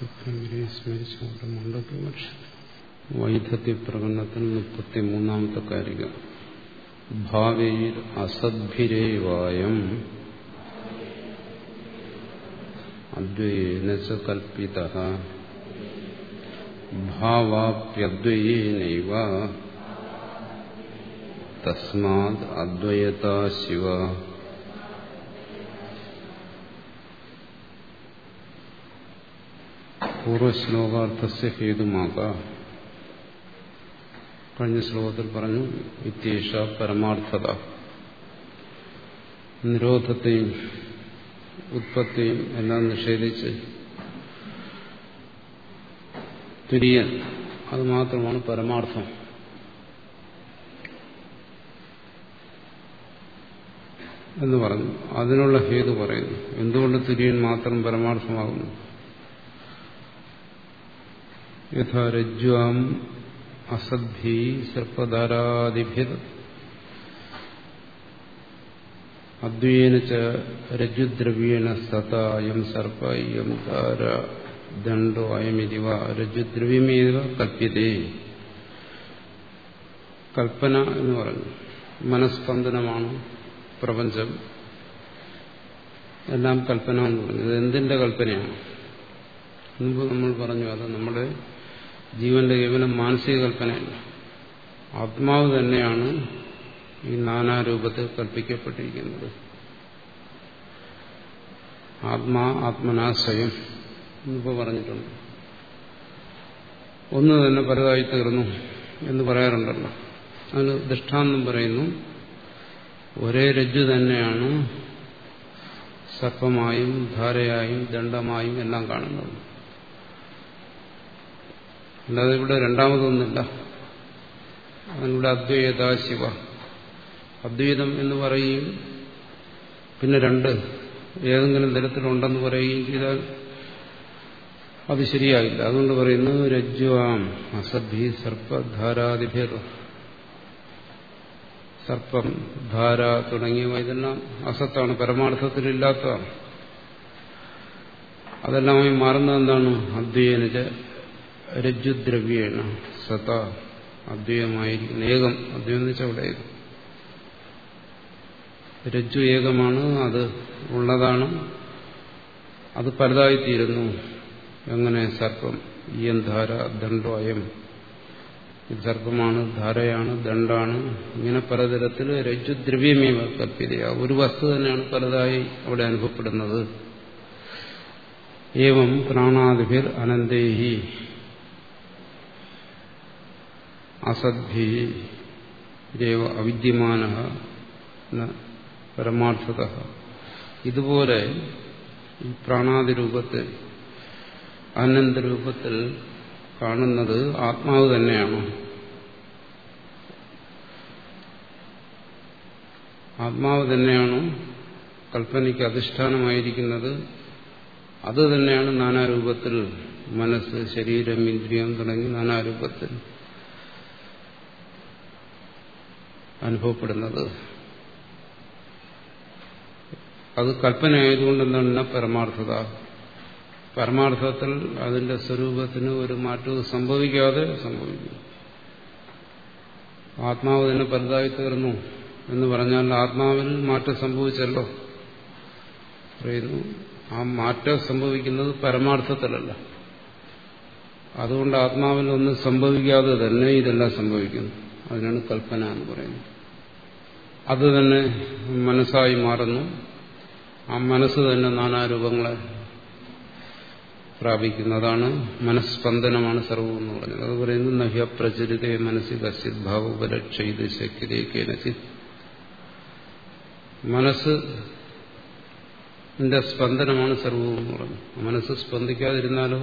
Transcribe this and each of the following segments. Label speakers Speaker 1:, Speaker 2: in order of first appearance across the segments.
Speaker 1: ശുക്രമിനെ സ്മരിച്ചുകൊണ്ട് മുണ്ടൊക്കെ വൈദഗ്ധ്യ പ്രകടനത്തിൽ മുപ്പത്തി മൂന്നാമത്തെ കാരിക ഭാവീർ അസദ്ഭിരേവായം അദ്വയേന ച കൽപ്പിത ഭാവാപ്യദ്വയേനൈവ തസ്മാത് അദ്വയതാ ശിവ പൂർവശ്ലോകാർത്ഥസ്യ ഹേതുമാകാം കഴിഞ്ഞ ശ്ലോകത്തിൽ പറഞ്ഞു വിത്യേഷ പരമാർത്ഥത. നിരോധത്തെയും ഉത്പത്തിയും എല്ലാം നിഷേധിച്ച് തുര്യൻ അത് മാത്രമാണ് പരമാർത്ഥം. എന്ന് പറഞ്ഞു. അതിനുള്ള ഹേതു പറയുന്നു. എന്തുകൊണ്ട് തുര്യൻ മാത്രം പരമാർത്ഥമാകുന്നു? യഥാ അസദ്ധി അസദ്ഭി സർപ്പധാരാദിഭിർ അദ്വയേന ച രജ്ജുദ്രവ്യേണ സത അയം സർപ്പ ഇയം താര ദണ്ഡോ അയമിതിവ രജ്ജുദ്രവ്യമേവ കല്പ്യതേ കൽപ്പന എന്ന് പറഞ്ഞു മനസ്പന്ദനമാണ് പ്രപഞ്ചം। എല്ലാം കൽപ്പന എന്ന് പറഞ്ഞു ഇത് എന്തിന്റെ കൽപ്പനയാണ്? മുമ്പ് നമ്മൾ പറഞ്ഞു അത് നമ്മുടെ ജീവന്റെ കേവലം മാനസിക കൽപ്പനയല്ല. ആത്മാവ് തന്നെയാണ് ഈ നാനാരൂപത്തിൽ കൽപ്പിക്കപ്പെട്ടിരിക്കുന്നത്. ആത്മാ ആത്മനാശയം എന്നിപ്പോ പറഞ്ഞിട്ടുണ്ട്. ഒന്ന് തന്നെ പലതായി തീർന്നു എന്ന് പറയാറുണ്ടല്ലോ. അതിന് ദൃഷ്ടാന്തം പറയുന്നു ഒരേ രജ്ജു തന്നെയാണ് സർപ്പമായും ധാരയായും ദണ്ഡമായും എല്ലാം കാണുന്നത്. അല്ലാതെ ഇവിടെ രണ്ടാമതൊന്നുമില്ല. അതിനുള്ള അദ്വൈത ശിവ. അദ്വൈതം എന്ന് പറയുകയും പിന്നെ രണ്ട്. ഏതെങ്കിലും തരത്തിലുണ്ടെന്ന് പറയുകയും ചെയ്താൽ അത് ശരിയാകില്ല അതുകൊണ്ട് പറയുന്നു രജ്വാം അസഭി സർപ്പധാരാദിഭേർ. സർപ്പം ധാര തുടങ്ങിയവ ഇതെല്ലാം അസത്താണ് പരമാർത്ഥത്തിലില്ലാത്തതാണ്. അതെല്ലാമായി മാറുന്നത് എന്താണ് അദ്വൈനജ രജ്ജുദ്രവ്യേണ സത. അദ്വൈതമായിരിക്കുന്നു ഏകം. അദ്വൈതം വെച്ചാൽ അവിടെ ഏകം. രജ്ജു ഏകമാണ്. അത് ഉള്ളതാണ്. അത് പലതായിത്തീരുന്നു. എങ്ങനെ? സർപ്പം. ഇയം ധാര ദണ്ഡോ അയം. ഇത് സർപ്പമാണ് ധാരയാണ് ദണ്ഡാണ്. ഇങ്ങനെ പലതരത്തിൽ രജ്ജുദ്രവ്യമേവ കൽപ്പിതയ ഒരു വസ്തു തന്നെയാണ് പലതായി അവിടെ അനുഭവപ്പെടുന്നത്. ഏവം പ്രാണാദിഭിർ അനന്തേഹി. അസദ്ഭി ദേവ അവിദ്യമാന പരമാർത്ഥത ഇതുപോലെ ഈ പ്രാണാതിരൂപത്തിൽ അനന്തരൂപത്തിൽ കാണുന്നത് ആത്മാവ് തന്നെയാണ്. ആത്മാവ് തന്നെയാണ് കൽപ്പനയ്ക്ക് അധിഷ്ഠാനമായിരിക്കുന്നത്. അത് തന്നെയാണ് നാനാരൂപത്തിൽ മനസ്സ് ശരീരം ഇന്ദ്രിയം തുടങ്ങി നാനാരൂപത്തിൽ അനുഭവപ്പെടുന്നത്. അത് കൽപ്പനയായതുകൊണ്ട് എന്താണ് പരമാർത്ഥത? പരമാർത്ഥത്തിൽ അതിന്റെ സ്വരൂപത്തിന് ഒരു മാറ്റവും സംഭവിക്കാതെ സംഭവിക്കുന്നു. ആത്മാവ് തന്നെ പലതായി തീർന്നു എന്ന് പറഞ്ഞാൽ ആത്മാവിൽ മാറ്റം സംഭവിച്ചല്ലോ. പറയുന്നു ആ മാറ്റം സംഭവിക്കുന്നത് പരമാർത്ഥത്തിലല്ല. അതുകൊണ്ട് ആത്മാവിൽ ഒന്നും സംഭവിക്കാതെ തന്നെ ഇതെല്ലാം സംഭവിക്കുന്നു. അതിനാണ് കൽപ്പന എന്ന് പറയുന്നത്. അത് തന്നെ മനസ്സായി മാറുന്നു. ആ മനസ്സ് തന്നെ നാനാരൂപങ്ങളെ പ്രാപിക്കുന്നു അതാണ് മനസ്സ്പന്ദനമാണ് സർവം എന്ന് പറഞ്ഞത്. അത് പറയുന്നത് നഹ്യ പ്രചരിതേ മനസ്സിൽ കശ്യത് ഭാവോപലക്ഷത് ശക്തിതേ കേനചിത് മനസ്സ് സ്പന്ദനമാണ് സർവവും എന്ന് പറഞ്ഞു മനസ്സ് സ്പന്ദിക്കാതിരുന്നാലോ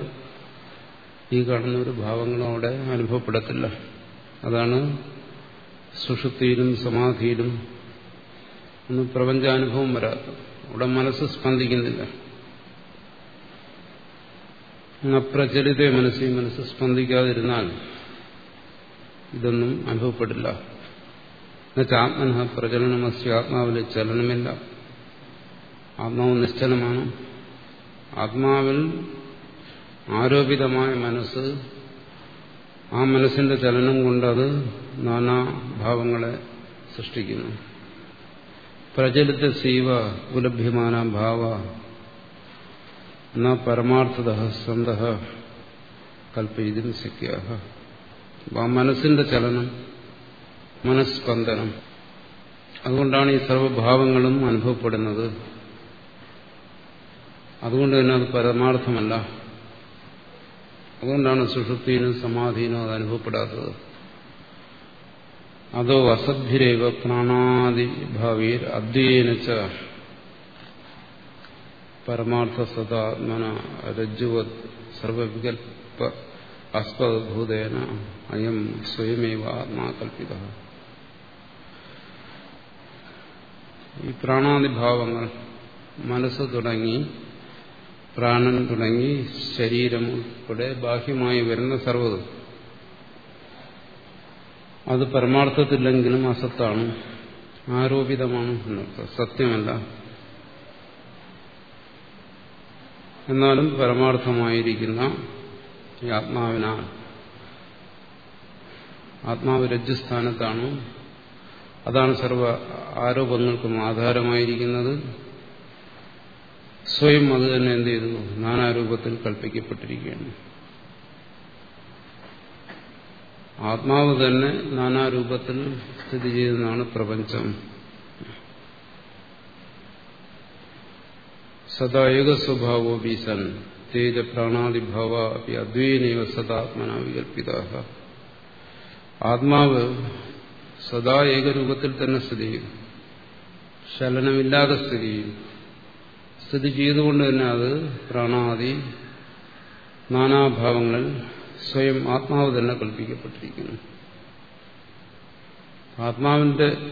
Speaker 1: ഈ കാണുന്ന ഒരു ഭാവങ്ങളും അവിടെ അനുഭവപ്പെടത്തില്ല. അതാണ് സുഷുപ്തിയിലും സമാധിയിലും ഒന്നും പ്രപഞ്ചാനുഭവം വരാത്തത് അവിടെ മനസ്സ് സ്പന്ദിക്കുന്നില്ല. അപ്രചലിത മനസ്സിൽ മനസ്സ് സ്പന്ദിക്കാതിരുന്നാൽ ഇതൊന്നും അനുഭവപ്പെടില്ല. എന്നുവെച്ചാൽ ആത്മന പ്രചലനമസ്യ ആത്മാവിൽ ചലനമില്ല. ആത്മാവ് നിശ്ചലമാണ്. ആത്മാവിൽ ആരോപിതമായ മനസ്സ് ആ മനസ്സിന്റെ ചലനം കൊണ്ടത് നാനാഭാവങ്ങളെ സൃഷ്ടിക്കുന്നു. പ്രചലിത സീവ ഉപലഭ്യമാന ഭാവ ന പരമാർത്ഥത സ്വന്ത കൽപ്പയിതും ശക്യ ആ മനസ്സിന്റെ ചലനം മനസ്സ്പന്ദനം അതുകൊണ്ടാണ് ഈ സർവഭാവങ്ങളും അനുഭവപ്പെടുന്നത്. അതുകൊണ്ട് തന്നെ അത് പരമാർത്ഥമല്ല. അതുകൊണ്ടാണ് സുഷുപ്തിയിലും സമാധിയിലും അത് അനുഭവപ്പെടാത്തത്. അതോ അസദ്ഭിരേവ പ്രാണാദിഭാവീർ അദ്വൈനച്ച പരമാർത്ഥ സദാത്മന രജ്ജുവത് സർവവികൽപ ആസ്പദഭൂതേന അയം സ്വയമേവ ആത്മാകൽപിത. ഈ പ്രാണാദിഭാവങ്ങൾ മനസ്സ് തുടങ്ങി പ്രാണൻ തുടങ്ങി ശരീരം ഉൾപ്പെടെ ബാഹ്യമായി വരുന്ന സർവതും. അത് പരമാർത്ഥത്തില്ലെങ്കിലും അസത്താണ് ആരോപിതമാണ് സത്യമല്ല. എന്നാലും പരമാർത്ഥമായിരിക്കുന്ന ആത്മാവിനാൽ ആത്മാവ് രജ്ജുസ്ഥാനത്താണ് അതാണ് സർവ ആരോപങ്ങൾക്കും ആധാരമായിരിക്കുന്നത്. സ്വയം അത് തന്നെ എന്ത് ചെയ്യുന്നു നാനാരൂപത്തിൽ കൽപ്പിക്കപ്പെട്ടിരിക്കുകയാണ്. ആത്മാവ് തന്നെ നാനാരൂപത്തിൽ സ്ഥിതി ചെയ്യുന്നതാണ് പ്രപഞ്ചം. സദാ ഏക സ്വഭാവോ ബീസൻ തേജ പ്രാണാദിഭാവ അദ്വൈനൈവ സദാത്മന വികൽപ്പിത ആത്മാവ് സദാ ഏകരൂപത്തിൽ തന്നെ സ്ഥിതി ചെയ്യും ശലനമില്ലാതെ സ്ഥിതി ചെയ്യും സ്ഥിതി ചെയ്തുകൊണ്ട് തന്നെ അത് പ്രാണാദി നാനാഭാവങ്ങൾ സ്വയം ആത്മാവ് തന്നെ കൽപ്പിക്കപ്പെട്ടിരിക്കുന്നു. ആത്മാവിന്റെ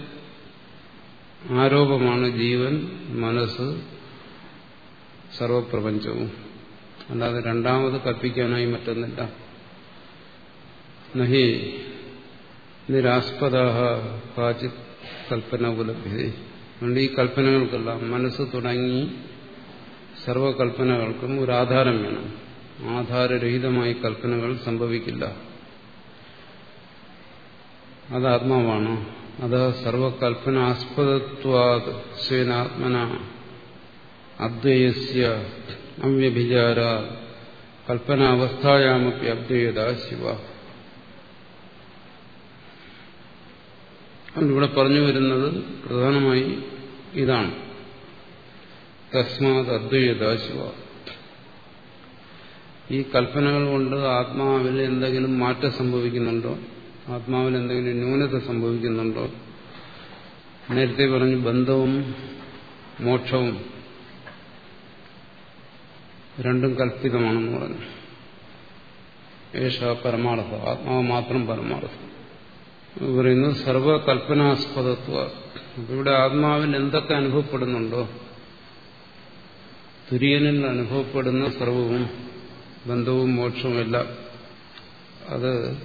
Speaker 1: ആരോപമാണ് ജീവൻ മനസ്സ് സർവപ്രപഞ്ചവും. അല്ലാതെ രണ്ടാമത് കൽപ്പിക്കാനായി മറ്റൊന്നില്ല. നഹി നിരാസ്പദ കാചിത് കൽപ്പന ഉപലഭ്യത. അതുകൊണ്ട് ഈ കൽപ്പനകൾക്കെല്ലാം മനസ്സ് തുടങ്ങി സർവകൽപ്പനകൾക്കും ഒരു ആധാരം വേണം. ആധാരരഹിതമായി കൽപ്പനകൾ സംഭവിക്കില്ല. അത് ആത്മാവാണ്. അത് സർവകൽപ്പനാസ്പദത്വാത് സ്വേനാത്മന അദ്വയസ്യ അവ്യഭിചാര കൽപ്പനാവസ്ഥായാമപ്പി അദ്വൈത ശിവ. ഇവിടെ പറഞ്ഞു വരുന്നത് പ്രധാനമായി ഇതാണ്. തസ്മാത് അദ്വൈതാശിവ. ഈ കൽപ്പനകൾ കൊണ്ട് ആത്മാവിൽ എന്തെങ്കിലും മാറ്റം സംഭവിക്കുന്നുണ്ടോ? ആത്മാവിൽ എന്തെങ്കിലും ന്യൂനത സംഭവിക്കുന്നുണ്ടോ? നേരത്തെ പറഞ്ഞു ബന്ധവും മോക്ഷവും രണ്ടും കൽപ്പിതമാണെന്ന് പറഞ്ഞു. ഏഷ പരമാർത്ഥ ആത്മാവ് മാത്രം പരമാർത്ഥം. പറയുന്നു സർവകൽപ്പനാസ്പദത്വ. ഇവിടെ ആത്മാവിൽ എന്തൊക്കെ അനുഭവപ്പെടുന്നുണ്ടോ? തുര്യനിൽ അനുഭവപ്പെടുന്ന സർവവും ബന്ധവും മോക്ഷവും എല്ലാം അത്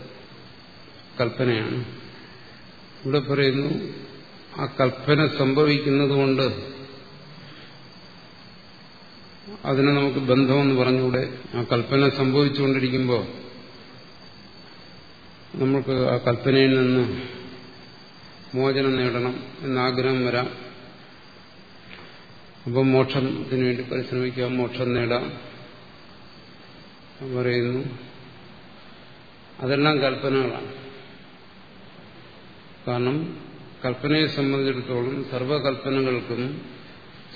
Speaker 1: കൽപ്പനയാണ്. ഇവിടെ പറയുന്നു ആ കൽപ്പന സംഭവിക്കുന്നതുകൊണ്ട് അതിനെ നമുക്ക് ബന്ധമെന്ന് പറഞ്ഞുകൂടെ? ആ കൽപ്പന സംഭവിച്ചുകൊണ്ടിരിക്കുമ്പോൾ നമുക്ക് ആ കൽപ്പനയിൽ നിന്ന് മോചനം നേടണം എന്നാഗ്രഹം വരാം. അപ്പം മോക്ഷത്തിന് വേണ്ടി പരിശ്രമിക്കുക മോക്ഷം നേടാം പറയുന്നു. അതെല്ലാം കൽപ്പനകളാണ്. കാരണം കൽപ്പനയെ സംബന്ധിച്ചിടത്തോളം സർവകൽപ്പനകൾക്കും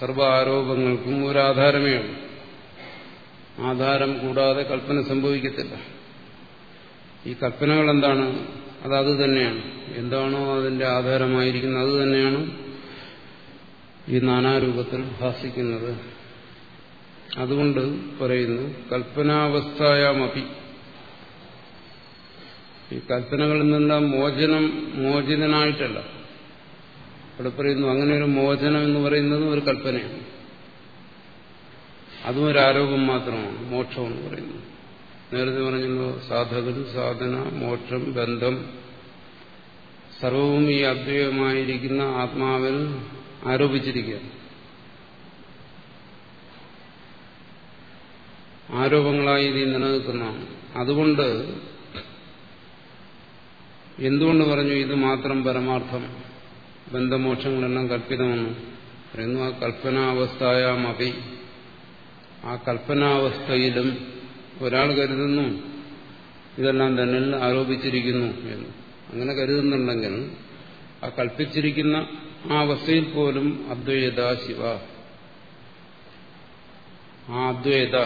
Speaker 1: സർവ ആരോപങ്ങൾക്കും ഒരു ആധാരമേ ഉള്ളൂ. ആധാരം കൂടാതെ കൽപ്പന സംഭവിക്കത്തില്ല. ഈ കൽപ്പനകൾ എന്താണ് അത് അത് തന്നെയാണ് എന്താണോ അതിന്റെ ആധാരമായിരിക്കുന്നത് അത് തന്നെയാണ് ഈ നാനാരൂപത്തിൽ ഭാസിക്കുന്നത്. അതുകൊണ്ട് പറയുന്നു കൽപ്പനാവസ്ഥായാമപി ഈ കൽപ്പനകളിൽ നിന്നെല്ലാം മോചനം മോചിതനായിട്ടല്ല. ഇവിടെ പറയുന്നു അങ്ങനെ ഒരു മോചനം എന്ന് പറയുന്നത് ഒരു കൽപ്പനയാണ്. അതും ഒരു ആരോപം മാത്രമാണ് മോക്ഷം എന്ന് പറയുന്നത്. നേരത്തെ പറഞ്ഞല്ലോ സാധകൻ സാധന മോക്ഷം ബന്ധം. സർവവും ഈ അദ്വൈതമായിരിക്കുന്ന ആത്മാവിൽ ആരോപിച്ചിരിക്കുകയാണ്. ആരോപങ്ങളായി ഇത് നിലനിൽക്കുന്നതാണ്. അതുകൊണ്ട് എന്തുകൊണ്ട് പറഞ്ഞു ഇത് മാത്രം പരമാർത്ഥം? ബന്ധമോക്ഷങ്ങളെല്ലാം കല്പിതമെന്ന് പറയുന്നു ആ കൽപ്പനാവസ്ഥയാമപി ആ കൽപ്പനാവസ്ഥയിലും ഒരാൾ കരുതുന്നു. ഇതെല്ലാം തന്നെ ആരോപിച്ചിരിക്കുന്നു എന്ന്. അങ്ങനെ കരുതുന്നുണ്ടെങ്കിൽ ആ കൽപ്പിച്ചിരിക്കുന്ന ആ അവസ്ഥയിൽ പോലും അദ്വൈത ശിവ. ആ അദ്വൈത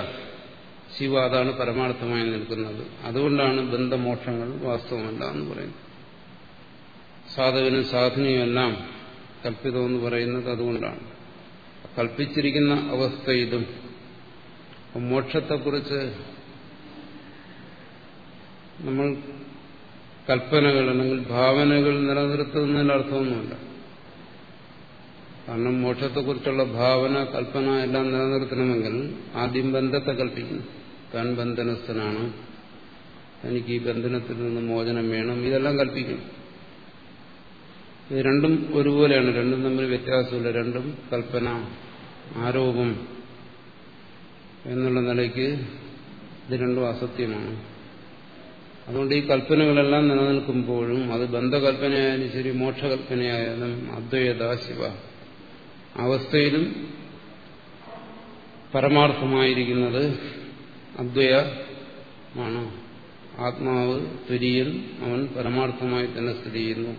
Speaker 1: ശിവ അതാണ് പരമാർത്ഥമായി നിൽക്കുന്നത്. അതുകൊണ്ടാണ് ബന്ധമോക്ഷങ്ങൾ വാസ്തവമല്ല എന്ന് പറയുന്നത്. സാധകനും സാധനയും എല്ലാം കൽപ്പിതമെന്ന് പറയുന്നത് അതുകൊണ്ടാണ്. കൽപ്പിച്ചിരിക്കുന്ന അവസ്ഥ ഇതും. മോക്ഷത്തെക്കുറിച്ച് നമ്മൾ കൽപ്പനകൾ അല്ലെങ്കിൽ ഭാവനകൾ നിലനിർത്തുന്നതിന് അർത്ഥമൊന്നുമില്ല. കാരണം മോക്ഷത്തെക്കുറിച്ചുള്ള ഭാവന കൽപ്പന എല്ലാം നിലനിർത്തണമെങ്കിൽ ആദ്യം ബന്ധത്തെ കൽപ്പിക്കുന്നു താൻ ബന്ധനസ്ഥനാണ്. എനിക്ക് ഈ ബന്ധനത്തിൽ നിന്ന് മോചനം വേണം. ഇതെല്ലാം കൽപ്പിക്കും ഇത് രണ്ടും ഒരുപോലെയാണ്. രണ്ടും തമ്മിൽ വ്യത്യാസമില്ല. രണ്ടും കൽപ്പന ആരോപം എന്നുള്ള നിലയ്ക്ക് ഇത് രണ്ടും അസത്യമാണ്. അതുകൊണ്ട് ഈ കൽപ്പനകളെല്ലാം നിലനിൽക്കുമ്പോഴും അത് ബന്ധകൽപ്പനയായാലും ശരി മോക്ഷകൽപ്പനയായാലും അദ്വൈത ശിവ അവസ്ഥയിലും പരമാർത്ഥമായിരിക്കുന്നത് അദ്വയമാണ് ആത്മാവ് തുര്യൻ അവൻ പരമാർത്ഥമായി തന്നെ സ്ഥിതി ചെയ്യുന്നു.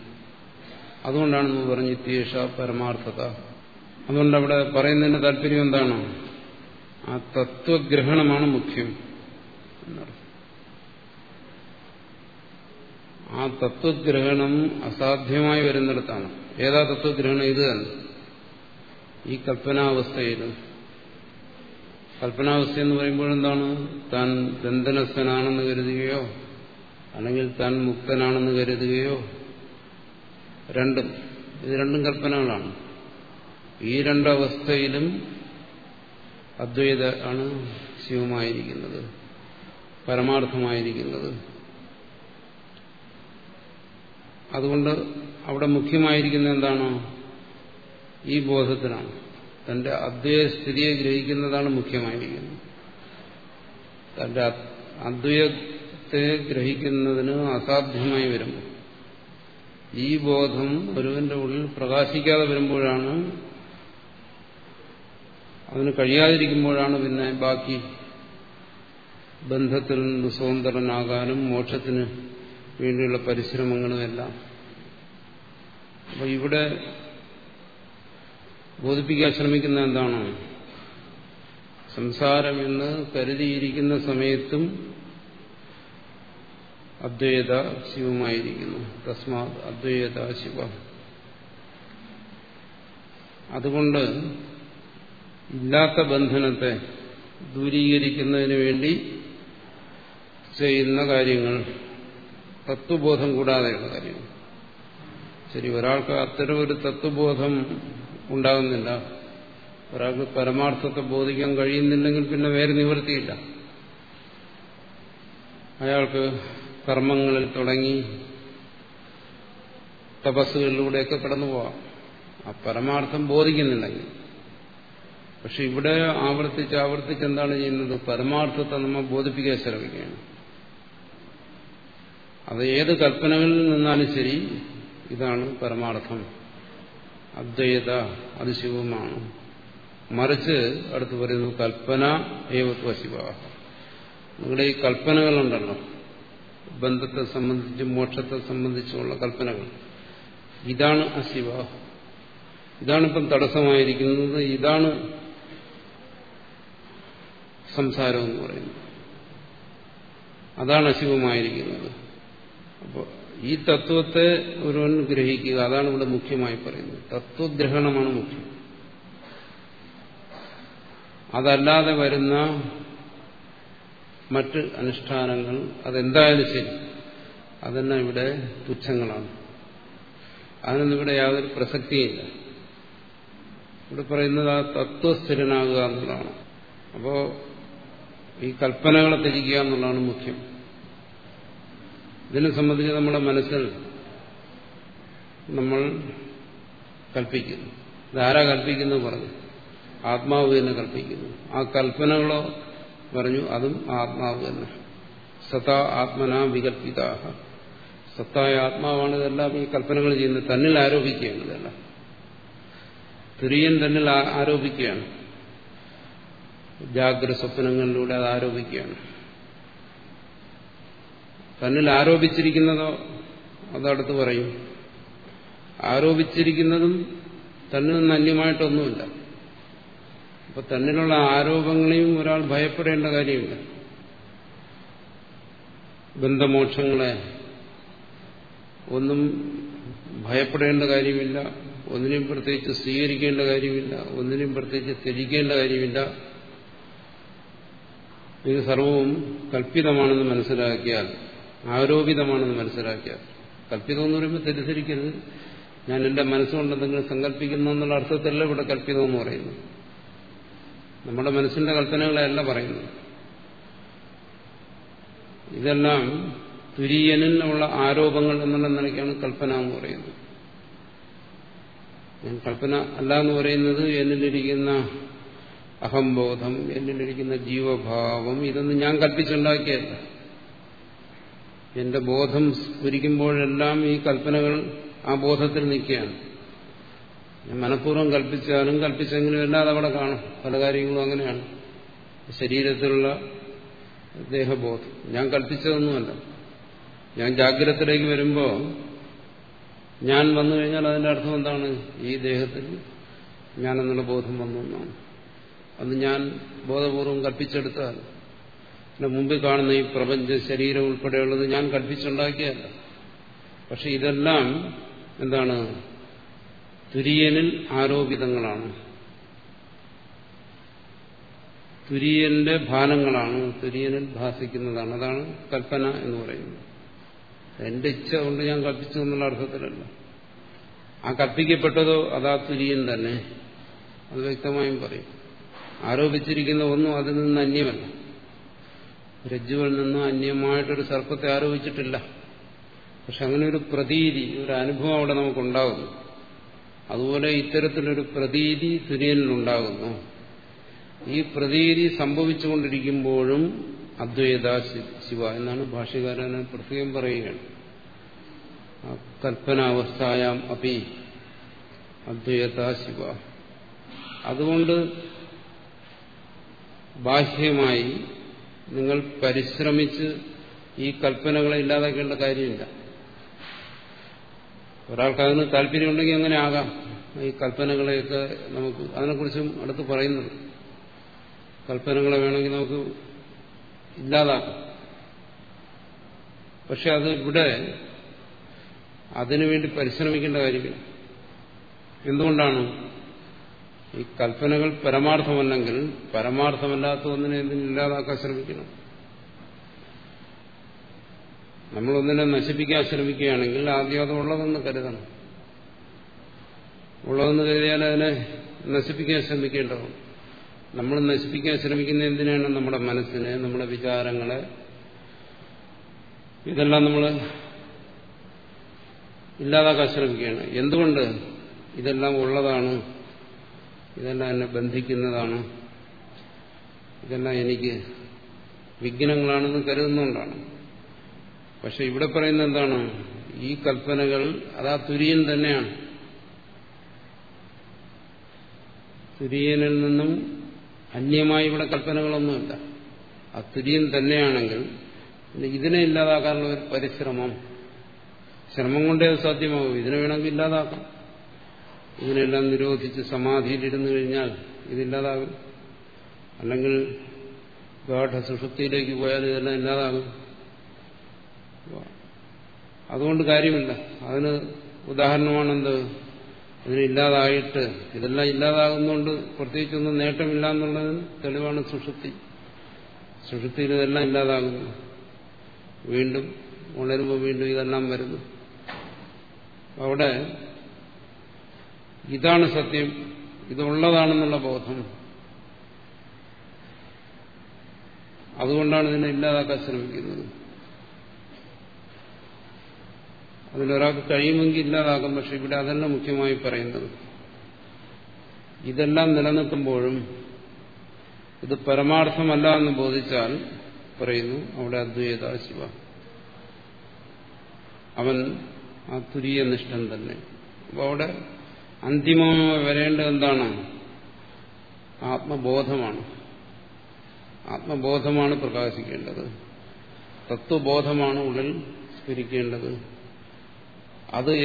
Speaker 1: അതുകൊണ്ടാണ് നമ്മൾ പറഞ്ഞു ഇത്യേഷ പരമാർത്ഥത. അതുകൊണ്ട് അവിടെ പറയുന്നതിന്റെ താല്പര്യം എന്താണ്? ആ തത്വഗ്രഹണമാണ് മുഖ്യം. ആ തത്വഗ്രഹണം അസാധ്യമായി വരുന്നിടത്താണ്. ഏതാ തത്വഗ്രഹണം? ഇത് തന്നെ. ഈ കൽപ്പനാവസ്ഥയിൽ കൽപ്പനാവസ്ഥ എന്ന് പറയുമ്പോൾ എന്താണ്? താൻ ബന്ധനസ്ഥനാണെന്ന് കരുതുകയോ അല്ലെങ്കിൽ താൻ മുക്തനാണെന്ന് കരുതുകയോ രണ്ടും. ഇത് രണ്ടും കൽപ്പനകളാണ്. ഈ രണ്ടവസ്ഥയിലും അദ്വൈത ആണ് ശിവമായിരിക്കുന്നത് പരമാർത്ഥമായിരിക്കുന്നത്. അതുകൊണ്ട് അവിടെ മുഖ്യമായിരിക്കുന്ന എന്താണ്? ഈ ബോധത്തിനാണ് തന്റെ അദ്വൈത സ്ഥിതിയെ ഗ്രഹിക്കുന്നതാണ് മുഖ്യമായിരിക്കുന്നത്. തന്റെ അദ്വൈതത്തെ ഗ്രഹിക്കുന്നതിന് അസാധ്യമായി വരുമ്പോൾ ഈ ബോധം ഒരുവന്റെ ഉള്ളിൽ പ്രകാശിക്കാതെ വരുമ്പോഴാണ് അതിന് കഴിയാതിരിക്കുമ്പോഴാണ് പിന്നെ ബാക്കി ബന്ധത്തിൽ നിന്ന് സ്വതന്ത്രനാകാനും മോക്ഷത്തിന് വേണ്ടിയുള്ള പരിശ്രമങ്ങളും എല്ലാം. അപ്പൊ ഇവിടെ ബോധിപ്പിക്കാൻ ശ്രമിക്കുന്ന എന്താണ്? സംസാരം എന്ന് കരുതിയിരിക്കുന്ന സമയത്തും അദ്വൈത ശിവമായിരിക്കുന്നു. തസ്മാ അദ്വൈത ശിവ. അതുകൊണ്ട് ഇല്ലാത്ത ബന്ധനത്തെ ദൂരീകരിക്കുന്നതിന് വേണ്ടി ചെയ്യുന്ന കാര്യങ്ങൾ തത്വബോധം കൂടാതെയുള്ള കാര്യങ്ങൾ. ശരി ഒരാൾക്ക് അത്തരം ഒരു തത്വബോധം ഉണ്ടാകുന്നില്ല. ഒരാൾക്ക് പരമാർത്ഥത്തെ ബോധിക്കാൻ കഴിയുന്നില്ലെങ്കിൽ പിന്നെ വേറെ നിവൃത്തിയില്ല. അയാൾക്ക് കർമ്മങ്ങളിൽ തുടങ്ങി തപസ്സുകളിലൂടെയൊക്കെ കടന്നു പോവാം. ആ പരമാർത്ഥം ബോധിക്കുന്നുണ്ടെങ്കിൽ പക്ഷെ ഇവിടെ ആവർത്തിച്ച് ആവർത്തിച്ച് എന്താണ് ചെയ്യുന്നത്? പരമാർത്ഥത്തെ നമ്മൾ ബോധിപ്പിക്കാൻ ശ്രമിക്കുകയാണ്. അത് ഏത് കൽപ്പനകളിൽ നിന്നാലും ശരി ഇതാണ് പരമാർത്ഥം. അദ്വൈത അതിശിവമാണ് മറിച്ച് അടുത്ത് പറയുന്നു കൽപ്പന ഏവത്വ ശിവ. നിങ്ങളുടെ ഈ കൽപ്പനകളുണ്ടല്ലോ. ബന്ധത്തെ സംബന്ധിച്ചും മോക്ഷത്തെ സംബന്ധിച്ചുമുള്ള കൽപ്പനകൾ. ഇതാണ് അശിവ. ഇതാണിപ്പം തടസ്സമായിരിക്കുന്നത്. ഇതാണ് സംസാരം എന്ന് പറയുന്നത്. അതാണ് അശിവമായിരിക്കുന്നത്. അപ്പോൾ ഈ തത്വത്തെ ഒരുവൻ ഗ്രഹിക്കുക. അതാണ് ഇവിടെ മുഖ്യമായി പറയുന്നത്. തത്വഗ്രഹണമാണ് മുഖ്യം. അതല്ലാതെ വരുന്ന മറ്റ് അനുഷ്ഠാനങ്ങൾ അതെന്തായാലും ശരി. അതന്നെ ഇവിടെ തുച്ഛങ്ങളാണ്. അതിനൊന്നും ഇവിടെ യാതൊരു പ്രസക്തിയില്ല. ഇവിടെ പറയുന്നത് ആ തത്വസ്ഥിരനാകുക എന്നുള്ളതാണ്. അപ്പോ ഈ കൽപ്പനകളെ തിരിക്കുക എന്നുള്ളതാണ് മുഖ്യം. ഇതിനെ സംബന്ധിച്ച് നമ്മുടെ മനസ്സിൽ നമ്മൾ കൽപ്പിക്കുന്നു. ഇതാരാ കൽപ്പിക്കുന്നു പറഞ്ഞു. ആത്മാവ് തന്നെ കൽപ്പിക്കുന്നു. ആ കൽപ്പനകളോ പറഞ്ഞു അതും ആത്മാവ് തന്നെ. സതാ ആത്മനാ വികൽപ്പിത സത്തായ ആത്മാവാണ് ഇതെല്ലാം ഈ കൽപ്പനകൾ ചെയ്യുന്നത്. തന്നിൽ ആരോപിക്കുകയാണ് ഇതെല്ലാം. തുര്യൻ തന്നിൽ ആരോപിക്കുകയാണ്. ജാഗ്രത സ്വപ്നങ്ങളിലൂടെ അത് ആരോപിക്കുകയാണ്. തന്നിൽ ആരോപിച്ചിരിക്കുന്നതോ അതടുത്ത് പറയും. ആരോപിച്ചിരിക്കുന്നതും തന്നിൽ നിന്ന് അന്യമായിട്ടൊന്നുമില്ല. അപ്പൊ തന്നിലുള്ള ആരോപങ്ങളെയും ഒരാൾ ഭയപ്പെടേണ്ട കാര്യമില്ല. ബന്ധമോക്ഷങ്ങളെ ഒന്നും ഭയപ്പെടേണ്ട കാര്യമില്ല ഒന്നിനെയും പ്രത്യേകിച്ച് സ്വീകരിക്കേണ്ട കാര്യമില്ല ഒന്നിനെയും പ്രത്യേകിച്ച് ത്യജിക്കേണ്ട കാര്യമില്ല. ഇത് സർവവും കല്പിതമാണെന്ന് മനസ്സിലാക്കിയാൽ ആരോപിതമാണെന്ന് മനസ്സിലാക്കിയ കല്പിതം എന്ന് പറയുമ്പോൾ തെറ്റിദ്ധരിക്കരുത്. ഞാൻ എന്റെ മനസ്സുകൊണ്ട് എന്തെങ്കിലും സങ്കല്പിക്കുന്നു എന്നുള്ള അർത്ഥത്തിലല്ല ഇവിടെ കല്പിതം എന്ന് പറയുന്നു നമ്മുടെ മനസ്സിന്റെ കൽപ്പനകളെയല്ല പറയുന്നു ഇതെല്ലാം തുര്യനുള്ള ആരോപങ്ങൾ എന്നുള്ള നിലയ്ക്കാണ് കൽപ്പന എന്ന് പറയുന്നത്. ഞാൻ കൽപ്പന അല്ല എന്ന് പറയുന്നത് എന്നിലിരിക്കുന്ന അഹംബോധം എന്നിലിരിക്കുന്ന ജീവഭാവം ഇതൊന്നും ഞാൻ കൽപ്പിച്ചുണ്ടാക്കിയല്ല എന്റെ ബോധം സ്ഫുരിക്കുമ്പോഴെല്ലാം ഈ കൽപ്പനകൾ ആ ബോധത്തിൽ നിൽക്കുകയാണ്. ഞാൻ മനഃപൂർവം കൽപ്പിച്ചാലും കൽപ്പിച്ചെങ്കിലും എല്ലാം അതവിടെ കാണും. പല കാര്യങ്ങളും അങ്ങനെയാണ്. ശരീരത്തിലുള്ള ദേഹബോധം. ഞാൻ കൽപ്പിച്ചതൊന്നുമല്ല. ഞാൻ ജാഗ്രതത്തിലേക്ക് വരുമ്പോൾ ഞാൻ വന്നു കഴിഞ്ഞാൽ അതിന്റെ അർത്ഥം എന്താണ്? ഈ ദേഹത്തിൽ ഞാനെന്നുള്ള ബോധം വന്നു എന്നാണ്. അന്ന് ഞാൻ ബോധപൂർവം കൽപ്പിച്ചെടുത്താൽ എന്റെ മുമ്പിൽ കാണുന്ന ഈ പ്രപഞ്ച ശരീരം ഉൾപ്പെടെയുള്ളത് ഞാൻ കൽപ്പിച്ചുണ്ടാക്കിയല്ല പക്ഷെ ഇതെല്ലാം എന്താണ്? തുര്യനിൽ ആരോപിതങ്ങളാണ്. തുര്യന്റെ ഭാനങ്ങളാണ്. തുര്യനിൽ ഭാസിക്കുന്നതാണ്. അതാണ് കൽപ്പന എന്ന് പറയുന്നത്. എന്റെ ഇച്ഛ കൊണ്ട് ഞാൻ കൽപ്പിച്ചു എന്നുള്ള അർത്ഥത്തിലല്ല. ആ കൽപ്പിക്കപ്പെട്ടതോ അതാ തുര്യൻ തന്നെ. അത് വ്യക്തമായും പറയും. ആരോപിച്ചിരിക്കുന്ന ഒന്നും അതിൽ നിന്ന് അന്യമല്ല. രജ്ജുവിൽ നിന്ന് അന്യമായിട്ടൊരു സർപ്പത്തെ ആരോപിച്ചിട്ടില്ല. പക്ഷെ അങ്ങനെ ഒരു പ്രതീതി ഒരു അനുഭവം അവിടെ നമുക്കുണ്ടാകുന്നു. അതുപോലെ ഇത്തരത്തിലൊരു പ്രതീതി തുര്യനിലുണ്ടാകുന്നു ഈ പ്രതീതി സംഭവിച്ചുകൊണ്ടിരിക്കുമ്പോഴും അദ്വൈത ശിവ എന്നാണ് ഭാഷകാരൻ പ്രത്യേകം പറയുകയാണ്. കൽപ്പനാവസ്ഥായാം അപ്പി അദ്വൈത ശിവ. അതുകൊണ്ട് ബാഹ്യമായി നിങ്ങൾ പരിശ്രമിച്ച് ഈ കൽപ്പനകളെ ഇല്ലാതാക്കേണ്ട കാര്യമില്ല. ഒരാൾക്ക് അതിന് താല്പര്യമുണ്ടെങ്കിൽ അങ്ങനെ ആകാം. ഈ കൽപ്പനകളെയൊക്കെ നമുക്ക് അതിനെക്കുറിച്ചും അടുത്ത് പറയുന്നുണ്ട് കൽപ്പനകളെ വേണമെങ്കിൽ നമുക്ക് ഇല്ലാതാക്കാം. പക്ഷെ അത് ഇവിടെ അതിനുവേണ്ടി പരിശ്രമിക്കേണ്ട കാര്യമില്ല. എന്തുകൊണ്ടാണ് ഈ കൽപ്പനകൾ പരമാർത്ഥമല്ലെങ്കിൽ പരമാർത്ഥമല്ലാത്ത ഒന്നിനെ എന്തിനും ഇല്ലാതാക്കാൻ ശ്രമിക്കണം? നമ്മളൊന്നിനെ നശിപ്പിക്കാൻ ശ്രമിക്കുകയാണെങ്കിൽ ആദ്യം അത് ഉള്ളതെന്ന് കരുതണം. ഉള്ളതെന്ന് കരുതിയാൽ അതിനെ നശിപ്പിക്കാൻ ശ്രമിക്കേണ്ടതാണ് നമ്മൾ നശിപ്പിക്കാൻ ശ്രമിക്കുന്ന എന്തിനാണ് നമ്മുടെ മനസ്സിനെ നമ്മുടെ വിചാരങ്ങളെ? ഇതെല്ലാം നമ്മൾ ഇല്ലാതാക്കാൻ ശ്രമിക്കുകയാണ്. എന്തുകൊണ്ട് ഇതെല്ലാം ഉള്ളതാണ്? ഇതെല്ലാം എന്നെ ബന്ധിക്കുന്നതാണ്. ഇതെല്ലാം എനിക്ക് വിഘ്നങ്ങളാണെന്ന് കരുതുന്നുകൊണ്ടാണ് പക്ഷെ ഇവിടെ പറയുന്നത് എന്താണ്? ഈ കൽപ്പനകൾ അതാ തുര്യൻ തന്നെയാണ്. തുര്യനിൽ നിന്നും അന്യമായി ഇവിടെ കൽപ്പനകളൊന്നുമില്ല. ആ തുര്യൻ തന്നെയാണെങ്കിൽ ഇതിനെ ഇല്ലാതാക്കാനുള്ള ഒരു പരിശ്രമം. ശ്രമം കൊണ്ടേ സാധ്യമാകും. ഇതിനെ വേണമെങ്കിൽ ഇല്ലാതാക്കാം. ഇതിനെല്ലാം നിരോധിച്ച് സമാധിയിലിരുന്നു കഴിഞ്ഞാൽ ഇതില്ലാതാകും. അല്ലെങ്കിൽ ഗാഠസുഷുപ്തിയിലേക്ക് പോയാൽ ഇതെല്ലാം ഇല്ലാതാകും. അതുകൊണ്ട് കാര്യമില്ല. അതിന് ഉദാഹരണമാണെന്ത്? ഇതിനില്ലാതായിട്ട് ഇതെല്ലാം ഇല്ലാതാകുന്നതുകൊണ്ട് പ്രത്യേകിച്ചൊന്നും നേട്ടമില്ല എന്നുള്ളതിന് തെളിവാണ് സുഷുപ്തി. സുഷുപ്തിയിൽ ഇതെല്ലാം ഇല്ലാതാകുന്നു. വീണ്ടും ഉണരുമ്പോൾ വീണ്ടും ഇതെല്ലാം വരുന്നു. അവിടെ ഇതാണ് സത്യം. ഇതുള്ളതാണെന്നുള്ള ബോധം. അതുകൊണ്ടാണ് ഇതിനെ ഇല്ലാതാക്കാൻ ശ്രമിക്കുന്നത്. അതിലൊരാൾക്ക് കഴിയുമെങ്കിൽ ഇല്ലാതാക്കും പക്ഷെ ഇവിടെ അതല്ല മുഖ്യമായി പറയുന്നത്. ഇതെല്ലാം നിലനിൽക്കുമ്പോഴും ഇത് പരമാർത്ഥമല്ല എന്ന് ബോധിച്ചാൽ പറയുന്നു അവിടെ അദ്വൈത ശിവ. അവൻ ആ തുരീയ നിഷ്ഠൻ തന്നെ. അപ്പോൾ അവിടെ അന്തിമമായി വരേണ്ടത് എന്താണ് ആത്മബോധമാണ്. ആത്മബോധമാണ് പ്രകാശിക്കേണ്ടത്. തത്വബോധമാണ് ഉള്ളിൽ സ്ഫുരിക്കേണ്ടത്. അത്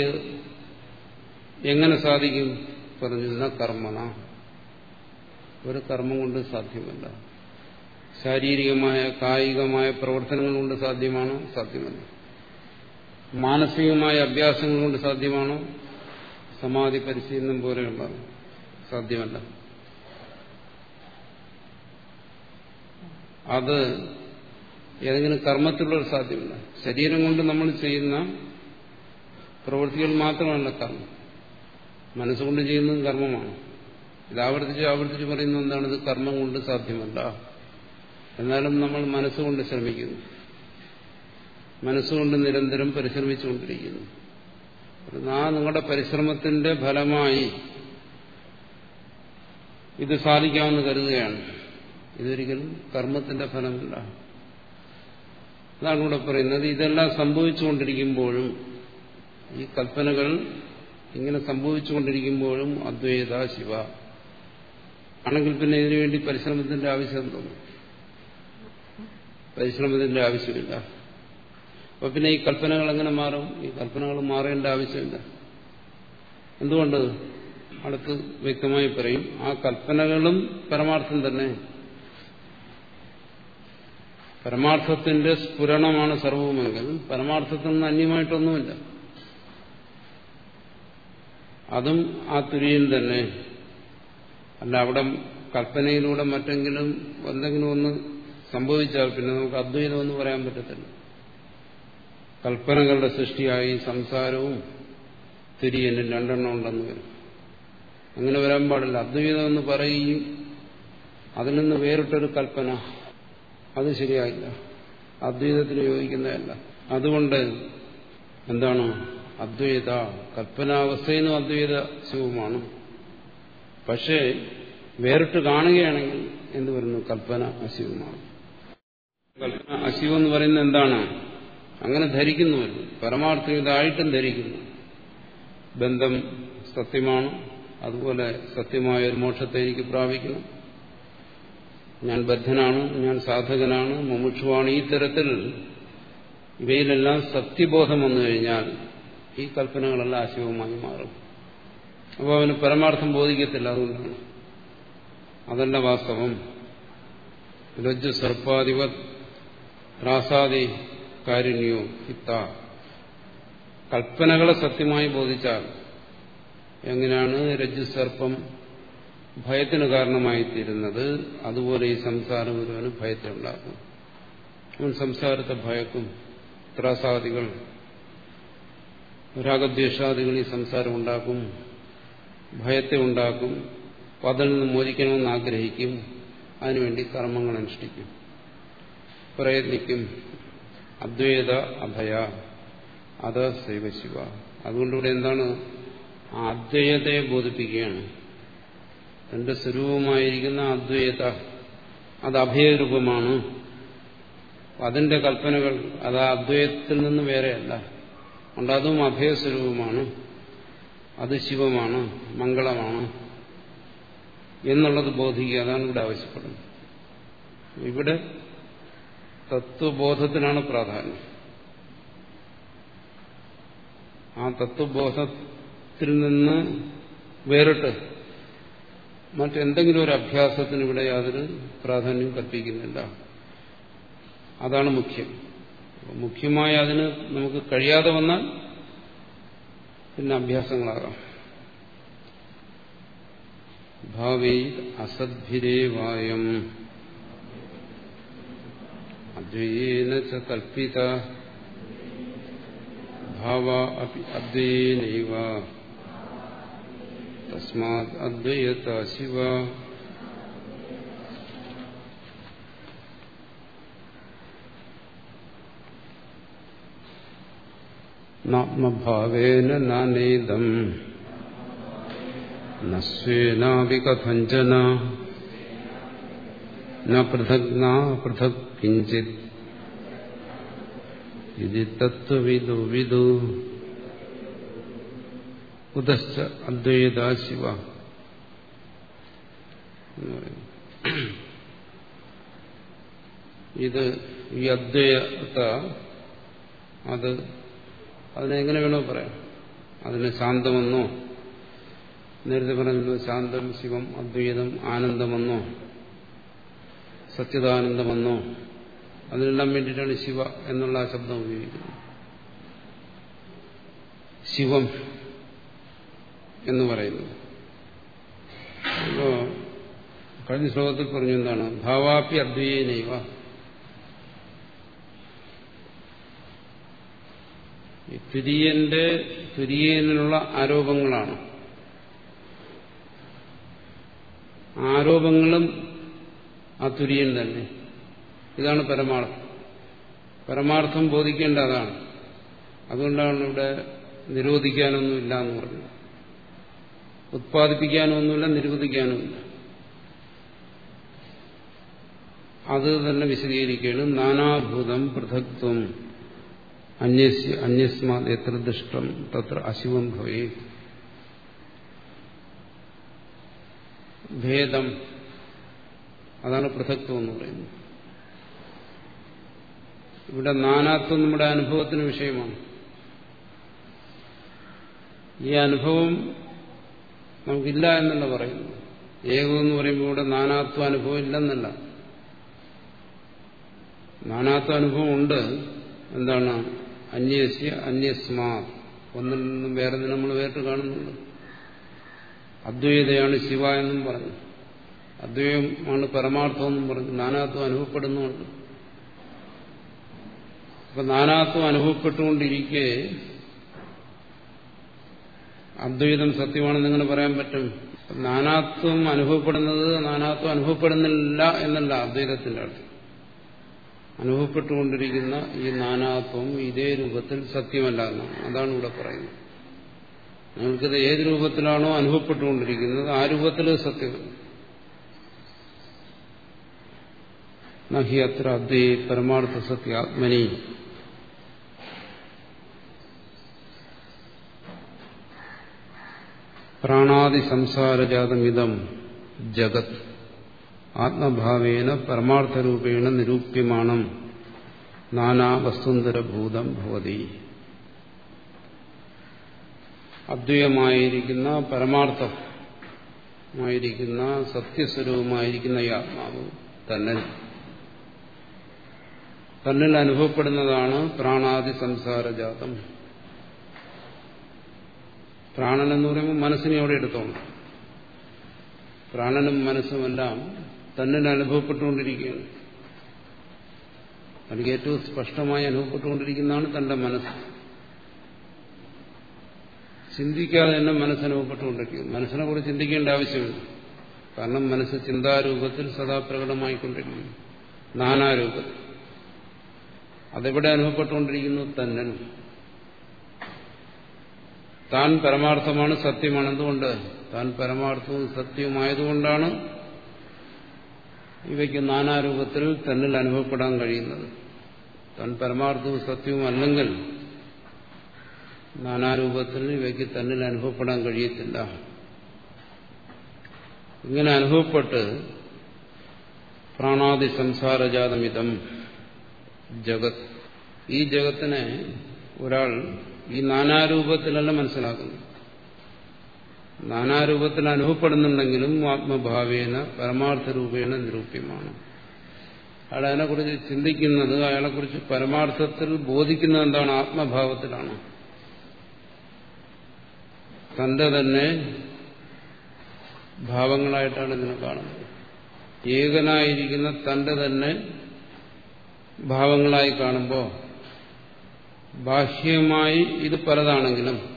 Speaker 1: എങ്ങനെ സാധിക്കും? പറഞ്ഞിരുന്ന കർമ്മണ. ഒരു കർമ്മം കൊണ്ട് സാധ്യമല്ല. ശാരീരികമായ കായികമായ പ്രവർത്തനങ്ങൾ കൊണ്ട് സാധ്യമാണോ? സാധ്യമല്ല. മാനസികമായ അഭ്യാസങ്ങൾ കൊണ്ട് സാധ്യമാണോ? സമാധി പരിശീലനം പോലെയുള്ള സാധ്യമല്ല. അത് ഏതെങ്കിലും കർമ്മത്തിലുള്ള സാധ്യമല്ല. ശരീരം കൊണ്ട് നമ്മൾ ചെയ്യുന്ന പ്രവൃത്തികൾ മാത്രമല്ല കർമ്മം. മനസ്സുകൊണ്ട് ചെയ്യുന്നതും കർമ്മമാണ്. ഇത് ആവർത്തിച്ച് ആവർത്തിച്ച് പറയുന്നത് എന്താണ്? ഇത് കർമ്മം കൊണ്ട് സാധ്യമല്ല. എന്നാലും നമ്മൾ മനസ്സുകൊണ്ട് ശ്രമിക്കുന്നു. മനസ്സുകൊണ്ട് നിരന്തരം പരിശ്രമിച്ചുകൊണ്ടിരിക്കുന്നു. ആ നിങ്ങളുടെ പരിശ്രമത്തിന്റെ ഫലമായി ഇത് സാധിക്കാമെന്ന് കരുതുകയാണ്. ഇതൊരിക്കലും കർമ്മത്തിന്റെ ഫലമല്ല. അതാണ് ഇവിടെ പറയുന്നത്. ഇതെല്ലാം സംഭവിച്ചുകൊണ്ടിരിക്കുമ്പോഴും ഈ കൽപ്പനകൾ ഇങ്ങനെ സംഭവിച്ചുകൊണ്ടിരിക്കുമ്പോഴും അദ്വൈത ശിവ. ആണെങ്കിൽ പിന്നെ ഇതിനുവേണ്ടി പരിശ്രമത്തിന്റെ ആവശ്യം തോന്നും പരിശ്രമത്തിന്റെ ആവശ്യമില്ല. അപ്പൊ പിന്നെ ഈ കൽപ്പനകൾ എങ്ങനെ മാറും? ഈ കൽപ്പനകൾ മാറേണ്ട ആവശ്യമില്ല. എന്തുകൊണ്ട്? അടുത്ത് വ്യക്തമായി പറയും ആ കൽപ്പനകളും പരമാർത്ഥം തന്നെ. പരമാർത്ഥത്തിന്റെ സ്ഫുരണമാണ് സർവവുമെങ്കിൽ പരമാർത്ഥത്തിൽ നിന്ന് അന്യമായിട്ടൊന്നുമില്ല. അതും ആ തുര്യൻ തന്നെ. അല്ല അവിടെ കൽപ്പനയിലൂടെ മറ്റെങ്കിലും എന്തെങ്കിലും ഒന്ന് സംഭവിച്ചാൽ പിന്നെ നമുക്ക് അദ്വൈതം എന്ന് പറയാൻ പറ്റത്തില്ല. കൽപ്പനകളുടെ സൃഷ്ടിയായി സംസാരവും തിരിയനും രണ്ടെണ്ണം ഉണ്ടെന്ന് വരും. അങ്ങനെ വരാൻ പാടില്ല. അദ്വൈതം എന്ന് പറയുകയും അതിൽ നിന്ന് വേറിട്ടൊരു കൽപ്പന. അത് ശരിയായില്ല. അദ്വൈതത്തിന് യോജിക്കുന്നതല്ല. അതുകൊണ്ട് എന്താണ്? അദ്വൈത കൽപ്പനാവസ്ഥയെന്നും അദ്വൈത ശിവമാണ് പക്ഷേ വേറിട്ട് കാണുകയാണെങ്കിൽ എന്ത് വരുന്നു? കൽപ്പന അശിവമാണ് കൽപ്പന അശിവം എന്ന് പറയുന്നത് എന്താണ്? അങ്ങനെ ധരിക്കുന്നുവല്ലോ പരമാർത്ഥം ഇതായിട്ടും ധരിക്കുന്നു. ബന്ധം സത്യമാണ്. അതുപോലെ സത്യമായ ഒരു മോക്ഷത്തെ എനിക്ക് പ്രാപിക്കണം. ഞാൻ ബദ്ധനാണ് ഞാൻ സാധകനാണ് മുമുക്ഷുവാണ്. ഈ തരത്തിൽ ഇവയിലെല്ലാം സത്യബോധം വന്നു കഴിഞ്ഞാൽ ഈ കൽപ്പനകളെല്ലാം അശുഭമായി മാറും. അപ്പോൾ അവന് പരമാർത്ഥം ബോധിക്കത്തില്ല അതുകൊണ്ടാണ്. അതല്ല വാസ്തവം. ലജ്ജ സർപ്പാധിപത് ത്രാസാദി കാരുണ്യോ ഹിത്ത കൽപ്പനകളെ സത്യമായി ബോധിച്ചാൽ എങ്ങനെയാണ് രജ്ജുസർപ്പം ഭയത്തിന് കാരണമായിത്തീരുന്നത്? അതുപോലെ ഈ സംസാരം ഒരുവന് ഭയത്തിലുണ്ടാക്കും. അവൻ സംസാരത്തെ ഭയക്കും ത്രാസാദികൾ രാഗദ്വേഷാദികൾ ഈ സംസാരം ഉണ്ടാക്കും ഭയത്തെ ഉണ്ടാക്കും അതിൽ നിന്ന് മോചിക്കണമെന്ന് ആഗ്രഹിക്കും അതിനുവേണ്ടി കർമ്മങ്ങൾ അനുഷ്ഠിക്കും പ്രയത്നിക്കും. അദ്വൈത അഭയ. അത് ശൈവശിവ അതുകൊണ്ടിവിടെ എന്താണ്? ആ അദ്വൈതയെ ബോധിപ്പിക്കുകയാണ്. തന്റെ സ്വരൂപമായിരിക്കുന്ന അദ്വൈത അത് അഭയരൂപമാണ് അതിന്റെ കൽപ്പനകൾ അത് അദ്വൈതത്തിൽ നിന്ന് വേറെയല്ല. അതുകൊണ്ട് അതും അഭയസ്വരൂപമാണ് അത് ശിവമാണ് മംഗളമാണ് എന്നുള്ളത് ബോധിക്കുക. അതാണ് ഇവിടെ ആവശ്യപ്പെടുന്നത്. ഇവിടെ തത്വബോധത്തിനാണ് പ്രാധാന്യം. ആ തത്വബോധത്തിൽ നിന്ന് വേറിട്ട് മറ്റെന്തെങ്കിലും ഒരു അഭ്യാസത്തിന് ഇവിടെ യാതൊരു പ്രാധാന്യം കൽപ്പിക്കുന്നില്ല. അതാണ് മുഖ്യം. മുഖ്യമായ അതിന് നമുക്ക് കഴിയാതെ വന്നാൽ പിന്നെ അഭ്യാസങ്ങളാകാം. ഭാവി അസദ്ഭിരേവായം. അദ്വയേന ച കൽപ്പിത ഭാവ അദ്വയേനൈവ തസ്മാത് അദ്വയത ശിവ നാത്മഭാവേന നാനേദം നസ്വേനാവി കഥഞ്ചന ശിവ ഇത് ഈ അദ്വൈത അത് അതിനെങ്ങനെ വേണോ പറയാം. അതിന് ശാന്തമെന്നോ നേരത്തെ പറഞ്ഞിരുന്നു ശാന്തം ശിവം അദ്വൈതം ആനന്ദമെന്നോ സച്ചിദാനന്ദമെന്നോ അതിനെല്ലാം വേണ്ടിയിട്ടാണ് ശിവ എന്നുള്ള ആ ശബ്ദം ഉപയോഗിക്കുന്നത്. ശിവം എന്ന് പറയുന്നത്. അപ്പോ കഴിഞ്ഞ ശ്ലോകത്തിൽ പറഞ്ഞു എന്താണ്? ഭാവാപി അദ്വൈനൈവ തുര്യന്റെ തുര്യനുള്ള ആരോപങ്ങളാണ്. ആരോപങ്ങളും ആ തുര്യൻ തന്നെ. ഇതാണ് പരമാർത്ഥം. പരമാർത്ഥം ബോധിക്കേണ്ട അതാണ്. അതുകൊണ്ടാണ് ഇവിടെ നിരോധിക്കാനൊന്നുമില്ല എന്ന് പറഞ്ഞത്. ഉത്പാദിപ്പിക്കാനൊന്നുമില്ല നിരോധിക്കാനുമില്ല. അത് തന്നെ വിശദീകരിക്കുകയാണ്. നാനാഭൂതം പൃഥക്വം അന്യസ്യ അന്യസ്മാ എത്ര ദുഷ്ടം തത്ര അശിവം ഭവേ ഭേദം. അതാണ് പൃഥക്വം എന്ന് പറയുന്നത്. ഇവിടെ നാനാത്വം നമ്മുടെ അനുഭവത്തിന് വിഷയമാണ്. ഈ അനുഭവം നമുക്കില്ല എന്നല്ല പറയുന്നു ഏകം എന്ന് പറയുമ്പോൾ ഇവിടെ നാനാത്വ അനുഭവം ഇല്ലെന്നല്ല. നാനാത്വ അനുഭവം ഉണ്ട്. എന്താണ്? അന്യസ്യ അന്യസ്മാ ഒന്നിൽ നിന്നും വേറെ നമ്മൾ വേറിട്ട് കാണുന്നുണ്ട്. അദ്വൈതയാണ് ശിവ എന്നും പറഞ്ഞു അദ്വൈതമാണ് പരമാർത്ഥം എന്നും പറഞ്ഞു നാനാത്വം അനുഭവപ്പെടുന്നുണ്ട്. അപ്പൊ നാനാത്വം അനുഭവപ്പെട്ടുകൊണ്ടിരിക്കെ അദ്വൈതം സത്യമാണെന്ന് എങ്ങനെ പറയാൻ പറ്റും? നാനാത്വം അനുഭവപ്പെടുന്നത് നാനാത്വം അനുഭവപ്പെടുന്നില്ല എന്നല്ല അദ്വൈതത്തിന്റെ അർത്ഥം. അനുഭവപ്പെട്ടുകൊണ്ടിരിക്കുന്ന ഈ നാനാത്വം ഇതേ രൂപത്തിൽ സത്യമല്ല എന്നാണ്. അതാണ് ഇവിടെ പറയുന്നത്. നിങ്ങൾക്കിത് ഏത് രൂപത്തിലാണോ അനുഭവപ്പെട്ടുകൊണ്ടിരിക്കുന്നത് ആ രൂപത്തിൽ സത്യമല്ല നഹി അത്ര അദ്വൈ പരമാർത്ഥ സത്യ ആത്മനി പ്രാണാദി സംസാരജാതമിതം ജഗത്. ആത്മഭാവേന പരമാർത്ഥരൂപേണ നിരൂപ്യമാണം. നാനാ വസ്തുന്തരഭൂതം ഭവതി. അദ്വൈതമായിരിക്കുന്ന പരമാർത്ഥമായിരിക്കുന്ന സത്യസ്വരൂപമായിരിക്കുന്ന ഈ ആത്മാവ് തന്നെ. തന്നിൽ അനുഭവപ്പെടുന്നതാണ് പ്രാണാദി സംസാരജാതം. പ്രാണൻ എന്ന് പറയുമ്പോൾ മനസ്സിനെ അവിടെ എടുത്തോണം. പ്രാണനും മനസ്സുമെല്ലാം തന്നിൽ അനുഭവപ്പെട്ടുകൊണ്ടിരിക്കുകയാണ്. തനിക്ക് ഏറ്റവും സ്പഷ്ടമായി അനുഭവപ്പെട്ടുകൊണ്ടിരിക്കുന്നതാണ് തന്റെ മനസ്സ്. ചിന്തിക്കാതെ തന്നെ മനസ്സനുഭവപ്പെട്ടുകൊണ്ടിരിക്കുന്നു മനസ്സിനെ കുറിച്ച് ചിന്തിക്കേണ്ട ആവശ്യമില്ല. കാരണം മനസ്സ് ചിന്താരൂപത്തിൽ സദാ പ്രകടമായിക്കൊണ്ടിരിക്കുന്നു. നാനാരൂപത്തിൽ. അതെവിടെ അനുഭവപ്പെട്ടുകൊണ്ടിരിക്കുന്നു തന്നെ താൻ പരമാർത്ഥമാണ് സത്യമാണ് എന്തുകൊണ്ട് താൻ പരമാർത്ഥവും സത്യവുമായതുകൊണ്ടാണ് ഇവയ്ക്ക് നാനാരൂപത്തിൽ തന്നിൽ അനുഭവപ്പെടാൻ കഴിയുന്നത്. താൻ പരമാർത്ഥവും സത്യവും അല്ലെങ്കിൽ നാനാരൂപത്തിൽ ഇവയ്ക്ക് തന്നിൽ അനുഭവപ്പെടാൻ കഴിയത്തില്ല. ഇങ്ങനെ അനുഭവപ്പെട്ട് പ്രാണാദി സംസാരജാതമിതം. ജഗത്. ഈ ജഗത്തിനെ ഒരാൾ ഈ നാനാരൂപത്തിലല്ല മനസ്സിലാക്കുന്നു നാനാരൂപത്തിൽ അനുഭവപ്പെടുന്നുണ്ടെങ്കിലും ആത്മഭാവേന പരമാർത്ഥ രൂപേണ നിരൂപ്യമാണ്. അയാൾ അതിനെക്കുറിച്ച് ചിന്തിക്കുന്നത് അയാളെക്കുറിച്ച് പരമാർത്ഥത്തിൽ ബോധിക്കുന്നത് എന്താണ്? ആത്മഭാവത്തിലാണ്. തന്റെ തന്നെ ഭാവങ്ങളായിട്ടാണ് ഇതിനെ കാണുന്നത്. ഏകനായിരിക്കുന്ന തന്റെ തന്നെ ഭാവങ്ങളായി കാണുമ്പോൾ ബാഹ്യമായി ഇത് പലതാണെങ്കിലും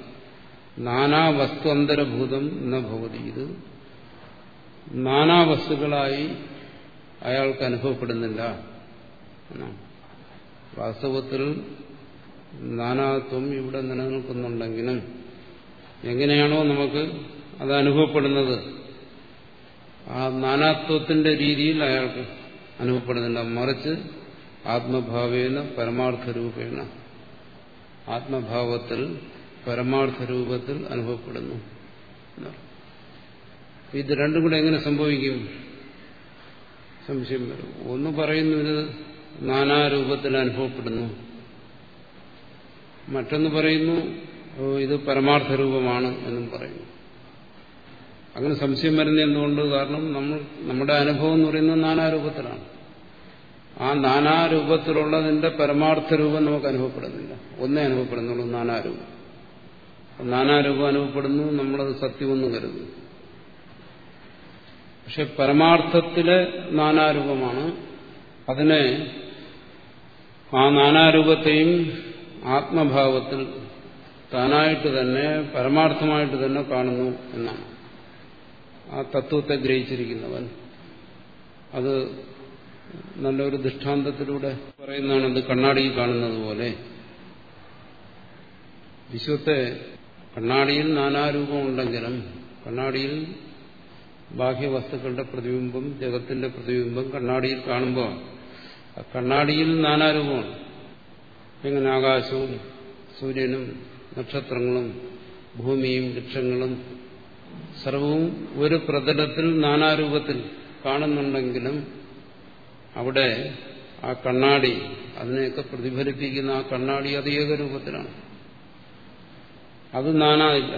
Speaker 1: നാനാ വസ്തു എന്ന ഭവതി. ഇത് നാനാ വസ്തുക്കളായി അയാൾക്ക് അനുഭവപ്പെടുന്നില്ല. വാസ്തവത്തിൽ നാനാത്വം ഇവിടെ നിലനിൽക്കുന്നുണ്ടെങ്കിലും എങ്ങനെയാണോ നമുക്ക് അത് അനുഭവപ്പെടുന്നത്? ആ നാനാത്വത്തിന്റെ രീതിയിൽ അയാൾക്ക് അനുഭവപ്പെടുന്നില്ല മറിച്ച് ആത്മഭാവേന പരമാർത്ഥരൂപേണ. ആത്മഭാവത്തിൽ പരമാർത്ഥരൂപത്തിൽ അനുഭവപ്പെടുന്നു. ഇത് രണ്ടും കൂടെ എങ്ങനെ സംഭവിക്കും? സംശയം വരും. ഒന്ന് പറയുന്നു ഇത് നാനാരൂപത്തിൽ അനുഭവപ്പെടുന്നു. മറ്റൊന്ന് പറയുന്നു ഇത് പരമാർത്ഥ രൂപമാണ് എന്നും പറയുന്നു. അങ്ങനെ സംശയം വരുന്ന എന്തുകൊണ്ട് കാരണം നമ്മൾ നമ്മുടെ അനുഭവം എന്ന് പറയുന്നത് നാനാരൂപത്തിലാണ്. ആ നാനാരൂപത്തിലുള്ളതിന്റെ പരമാർത്ഥ രൂപം നമുക്ക് അനുഭവപ്പെടുന്നില്ല. ഒന്നേ അനുഭവപ്പെടുന്നുള്ളൂ നാനാരൂപം. നാനാരൂപം അനുഭവപ്പെടുന്നു നമ്മളത് സത്യമെന്ന് കരുതുന്നു. പക്ഷെ പരമാർത്ഥത്തിലെ നാനാരൂപമാണ്. അതിനെ ആ നാനാരൂപത്തെയും ആത്മഭാവത്തിൽ താനായിട്ട് തന്നെ പരമാർത്ഥമായിട്ട് തന്നെ കാണുന്നു എന്നാണ്. ആ തത്വത്തെ ഗ്രഹിച്ചിരിക്കുന്നവൻ അത് നല്ലൊരു ദൃഷ്ടാന്തത്തിലൂടെ പറയുന്നതാണ് അത് കണ്ണാടിയിൽ കാണുന്നത് പോലെ. വിശ്വത്തെ കണ്ണാടിയിൽ നാനാരൂപമുണ്ടെങ്കിലും കണ്ണാടിയിൽ ബാഹ്യവസ്തുക്കളുടെ പ്രതിബിംബം ജഗത്തിന്റെ പ്രതിബിംബം കണ്ണാടിയിൽ കാണുമ്പോൾ കണ്ണാടിയിൽ നാനാരൂപമാണ്. എങ്ങനെ ആകാശവും സൂര്യനും നക്ഷത്രങ്ങളും ഭൂമിയും വൃക്ഷങ്ങളും സർവവും ഒരു പ്രതലത്തിൽ നാനാരൂപത്തിൽ കാണുന്നുണ്ടെങ്കിലും അവിടെ ആ കണ്ണാടി അതിനെയൊക്കെ പ്രതിഫലിപ്പിക്കുന്ന ആ കണ്ണാടി അത് ഏകരൂപത്തിലാണ് അത് നാനായില്ല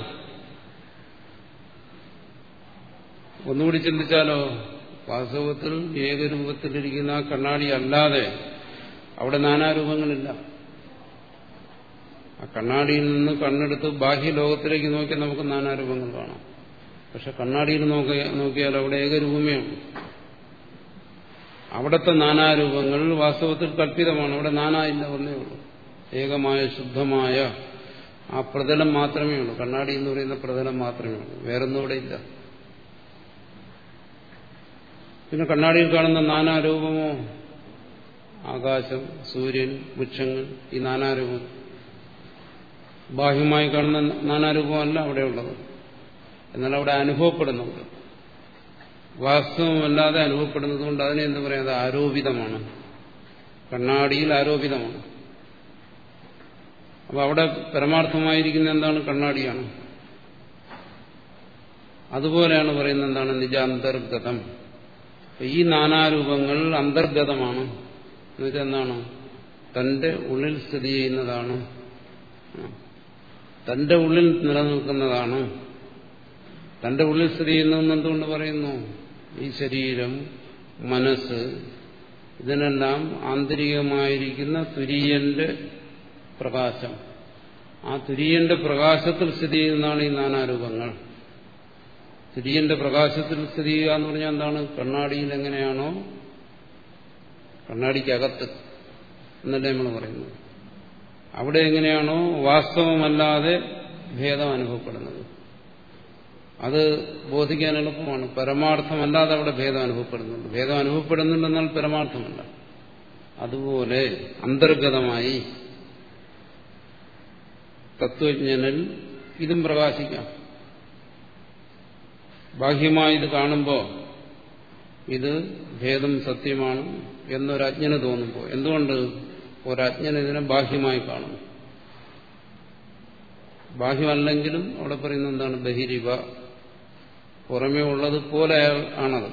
Speaker 1: ഒന്നുകൂടി ചിന്തിച്ചാലോ വാസ്തവത്തിൽ ഏകരൂപത്തിലിരിക്കുന്ന ആ കണ്ണാടി അല്ലാതെ അവിടെ നാനാരൂപങ്ങളില്ല. ആ കണ്ണാടിയിൽ നിന്ന് കണ്ണെടുത്ത് ബാഹ്യലോകത്തിലേക്ക് നോക്കിയാൽ നമുക്ക് നാനാരൂപങ്ങൾ കാണാം. പക്ഷെ കണ്ണാടിയിൽ നോക്കിയാൽ അവിടെ ഏകരൂപമേ ഉള്ളൂ. അവിടുത്തെ നാനാരൂപങ്ങൾ വാസ്തവത്തിൽ കല്പിതമാണ് അവിടെ നാനാ ഇല്ല ഒന്നേ ഉള്ളൂ. ഏകമായ ശുദ്ധമായ ആ പ്രതലം മാത്രമേ ഉള്ളൂ. കണ്ണാടി എന്ന് പറയുന്ന പ്രതലം മാത്രമേ ഉള്ളൂ. വേറൊന്നും ഇവിടെ ഇല്ല. പിന്നെ കണ്ണാടിയിൽ കാണുന്ന നാനാരൂപമോ? ആകാശം സൂര്യൻ വൃക്ഷങ്ങൾ ഈ നാനാരൂപം. ബാഹ്യമായി കാണുന്ന നാനാരൂപമല്ല അവിടെയുള്ളത് എന്നാൽ അവിടെ അനുഭവപ്പെടുന്നുണ്ട്. വാസ്തവമല്ലാതെ അനുഭവപ്പെടുന്നത് കൊണ്ട് അതിനെ എന്ത് പറയുന്നത് ആരോപിതമാണ്. കണ്ണാടിയിൽ ആരോപിതമാണ്. അപ്പൊ അവിടെ പരമാർത്ഥമായിരിക്കുന്ന എന്താണ്? കണ്ണാടിയാണ്. അതുപോലെയാണ് പറയുന്നത് എന്താണ്? നിജാന്തർഗതം. ഈ നാനാരൂപങ്ങൾ അന്തർഗതമാണ്. എന്നുവെച്ചാൽ എന്താണ്? തന്റെ ഉള്ളിൽ സ്ഥിതി ചെയ്യുന്നതാണ്. തന്റെ ഉള്ളിൽ നിലനിൽക്കുന്നതാണ്. തന്റെ ഉള്ളിൽ സ്ഥിതി ചെയ്യുന്നതെന്ന് എന്തുകൊണ്ട് പറയുന്നു? ഈ ശരീരം മനസ്സ് ഇതിനെല്ലാം ആന്തരികമായിരിക്കുന്ന തുര്യന്റെ പ്രകാശം. ആ തുര്യന്റെ പ്രകാശത്തിൽ സ്ഥിതി ചെയ്യുന്നതാണ് ഈ നാനാരൂപങ്ങൾ. തുര്യന്റെ പ്രകാശത്തിൽ സ്ഥിതി ചെയ്യുക എന്ന് പറഞ്ഞാൽ എന്താണ്? കണ്ണാടിയിൽ എങ്ങനെയാണോ കണ്ണാടിക്കകത്ത് എന്നല്ലേ നമ്മൾ പറയുന്നത്. അവിടെ എങ്ങനെയാണോ വാസ്തവമല്ലാതെ ഭേദം അനുഭവപ്പെടുന്നത്. അത് ബോധിക്കാൻ എളുപ്പമാണ് പരമാർത്ഥമല്ലാതെ അവിടെ ഭേദം അനുഭവപ്പെടുന്നുണ്ട്. ഭേദം അനുഭവപ്പെടുന്നുണ്ടെന്നാൽ പരമാർത്ഥമല്ല. അതുപോലെ അന്തർഗതമായി തത്വജ്ഞനിൽ ഇതും പ്രകാശിക്കാം. ബാഹ്യമായി ഇത് കാണുമ്പോൾ ഇത് ഭേദം സത്യമാണ് എന്നൊരജ്ഞന് തോന്നുമ്പോൾ എന്തുകൊണ്ട് ഒരജ്ഞൻ ഇതിനെ ബാഹ്യമായി കാണുന്നു? ബാഹ്യമല്ലെങ്കിലും അവിടെ പറയുന്ന എന്താണ് ബഹിരിവ പുറമേ ഉള്ളത് പോലെ ആണത്.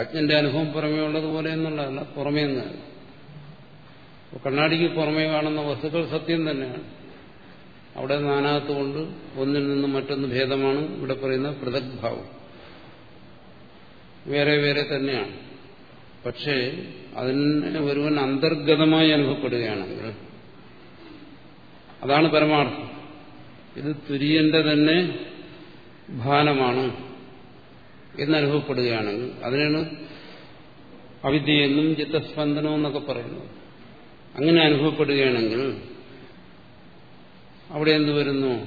Speaker 1: അജ്ഞന്റെ അനുഭവം പുറമേ ഉള്ളത് പോലെ എന്നുള്ളതല്ല പുറമേ നിന്നാണ് കണ്ണാടിക്ക് പുറമേ കാണുന്ന വസ്തുക്കൾ സത്യം തന്നെയാണ്. അവിടെ നാനാത്തുകൊണ്ട് ഒന്നിൽ നിന്നും മറ്റൊന്ന് ഭേദമാണ് ഇവിടെ പറയുന്ന പൃഥക്ഭാവം. വേറെ വേറെ തന്നെയാണ്. പക്ഷേ അതിന് ഒരുവൻ അന്തർഗതമായി അനുഭവപ്പെടുകയാണെങ്കിൽ അതാണ് പരമാർത്ഥം. ഇത് തുര്യന്റെ തന്നെ ഭാനമാണ്. എന്നനുഭവപ്പെടുകയാണെങ്കിൽ അതിനാണ് അവിദ്യയെന്നും ചിത്തസ്പന്ദനവും എന്നൊക്കെ പറയുന്നത്. അങ്ങനെ അനുഭവപ്പെടുകയാണെങ്കിൽ അവിടെ എന്ത് വരുന്നു?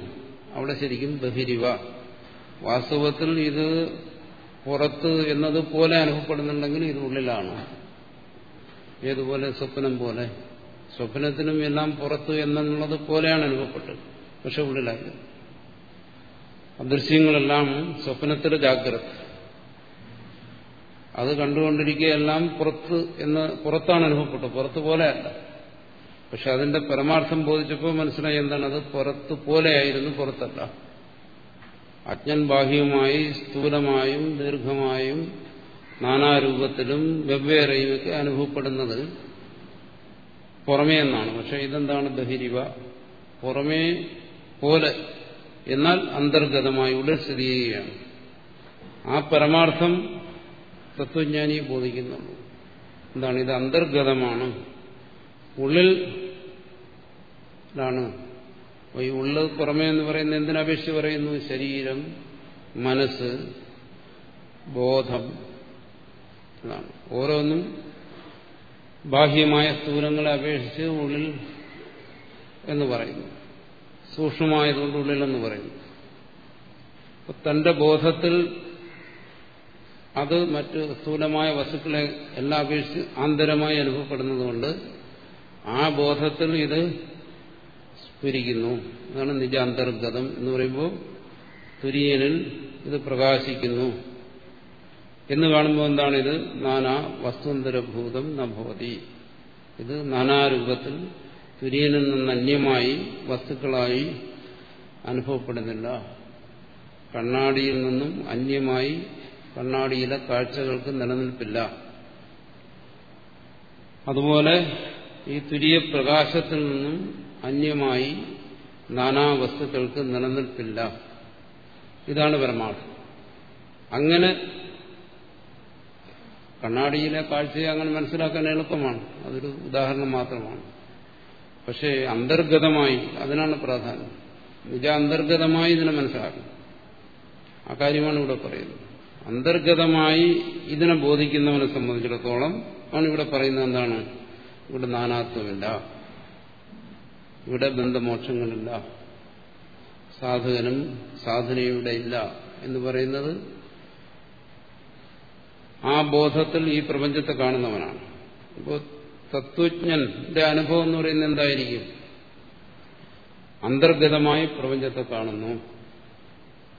Speaker 1: അവിടെ ശരിക്കും ബഹിരിവ. വാസ്തവത്തിൽ ഇത് പുറത്ത് എന്നതുപോലെ അനുഭവപ്പെടുന്നുണ്ടെങ്കിൽ ഇത് ഉള്ളിലാണ്. ഏതുപോലെ? സ്വപ്നം പോലെ. സ്വപ്നത്തിനും എല്ലാം പുറത്ത് എന്നുള്ളത് പോലെയാണ് അനുഭവപ്പെട്ടത്. പക്ഷെ ഉള്ളിലായത് അദൃശ്യങ്ങളെല്ലാം സ്വപ്നത്തിലെ ജാഗ്രത. അത് കണ്ടുകൊണ്ടിരിക്കുകയെല്ലാം പുറത്ത് എന്ന് പുറത്താണ് അനുഭവപ്പെട്ടത്. പുറത്ത് പോലെയല്ല. പക്ഷെ അതിന്റെ പരമാർത്ഥം ബോധിച്ചപ്പോൾ മനസ്സിലായി എന്താണ്? അത് പുറത്ത് പോലെയായിരുന്നു പുറത്തല്ല. അജ്ഞൻ ബാഹ്യവുമായി സ്ഥൂലമായും ദീർഘമായും നാനാരൂപത്തിലും വെവ്വേറെയും ഒക്കെ അനുഭവപ്പെടുന്നത് പുറമേ എന്നാണ്. പക്ഷെ ഇതെന്താണ് ബഹിരിവ? പുറമേ പോലെ. എന്നാൽ അന്തർഗതമായി ഉടൻ സ്ഥിതി ചെയ്യുകയാണ് ആ പരമാർത്ഥം തത്വജ്ഞാനിയെ ബോധിക്കുന്നുള്ളൂ. എന്താണ്? ഇത് അന്തർഗതമാണ്. ഉള്ളിൽ ാണ് ഈ ഉള്ളത് പുറമേ എന്ന് പറയുന്നത് എന്തിനപേക്ഷിച്ച് പറയുന്നു? ശരീരം മനസ്സ് ബോധം ഇതാണ്. ഓരോന്നും ബാഹ്യമായ സ്ഥൂലങ്ങളെ അപേക്ഷിച്ച് ഉള്ളിൽ എന്ന് പറയുന്നു. സൂക്ഷ്മമായതുകൊണ്ട് ഉള്ളിലെന്ന് പറയുന്നു. തന്റെ ബോധത്തിൽ അത് മറ്റ് സ്ഥൂലമായ വസ്തുക്കളെ എല്ലാം അപേക്ഷിച്ച് ആന്തരമായി അനുഭവപ്പെടുന്നതുകൊണ്ട് ആ ബോധത്തിൽ ഇത് സ്ഫുരിക്കുന്നു. അതാണ് നിജാന്തർഗതം എന്ന് പറയുമ്പോൾ തുര്യനിൽ ഇത് പ്രകാശിക്കുന്നു. എന്ന് കാണുമ്പോൾ എന്താണ് ഇത്? നാനാ വസ്തുന്തരഭൂതം നഭവതി. ഇത് നാനാരൂപത്തിൽ തുര്യനിൽ നിന്ന് അന്യമായി വസ്തുക്കളായി അനുഭവപ്പെടുന്നില്ല. കണ്ണാടിയിൽ നിന്നും അന്യമായി കണ്ണാടിയിലെ കാഴ്ചകൾക്ക് നിലനിൽപ്പില്ല. അതുപോലെ ഈ തുരിയ പ്രകാശത്തിൽ നിന്നും അന്യമായി നാനാ വസ്തുക്കൾക്ക് നിലനിൽപ്പില്ല. ഇതാണ് പരമാർത്ഥം. അങ്ങനെ കണ്ണാടിയിലെ കാഴ്ചയെ അങ്ങനെ മനസ്സിലാക്കാൻ എളുപ്പമാണ്. അതൊരു ഉദാഹരണം മാത്രമാണ്. പക്ഷേ അന്തർഗതമായി അതിനാണ് പ്രാധാന്യം. നിജ അന്തർഗതമായി ഇതിനെ മനസ്സിലാക്കണം. ആ കാര്യമാണ് ഇവിടെ പറയുന്നത്. അന്തർഗതമായി ഇതിനെ ബോധിക്കുന്നവനെ സംബന്ധിച്ചിടത്തോളം ആണ് ഇവിടെ പറയുന്നത് എന്താണ്? ഇവിടെ നാനാത്വമില്ല. ഇവിടെ ബന്ധമോക്ഷങ്ങളില്ല. സാധകനും സാധനയുടെ ഇല്ല എന്ന് പറയുന്നത് ആ ബോധത്തിൽ ഈ പ്രപഞ്ചത്തെ കാണുന്നവനാണ്. ഇപ്പോൾ തത്വജ്ഞന്റെ അനുഭവം എന്ന് പറയുന്നത് എന്തായിരിക്കും? അന്തർഗതമായി പ്രപഞ്ചത്തെ കാണുന്നു.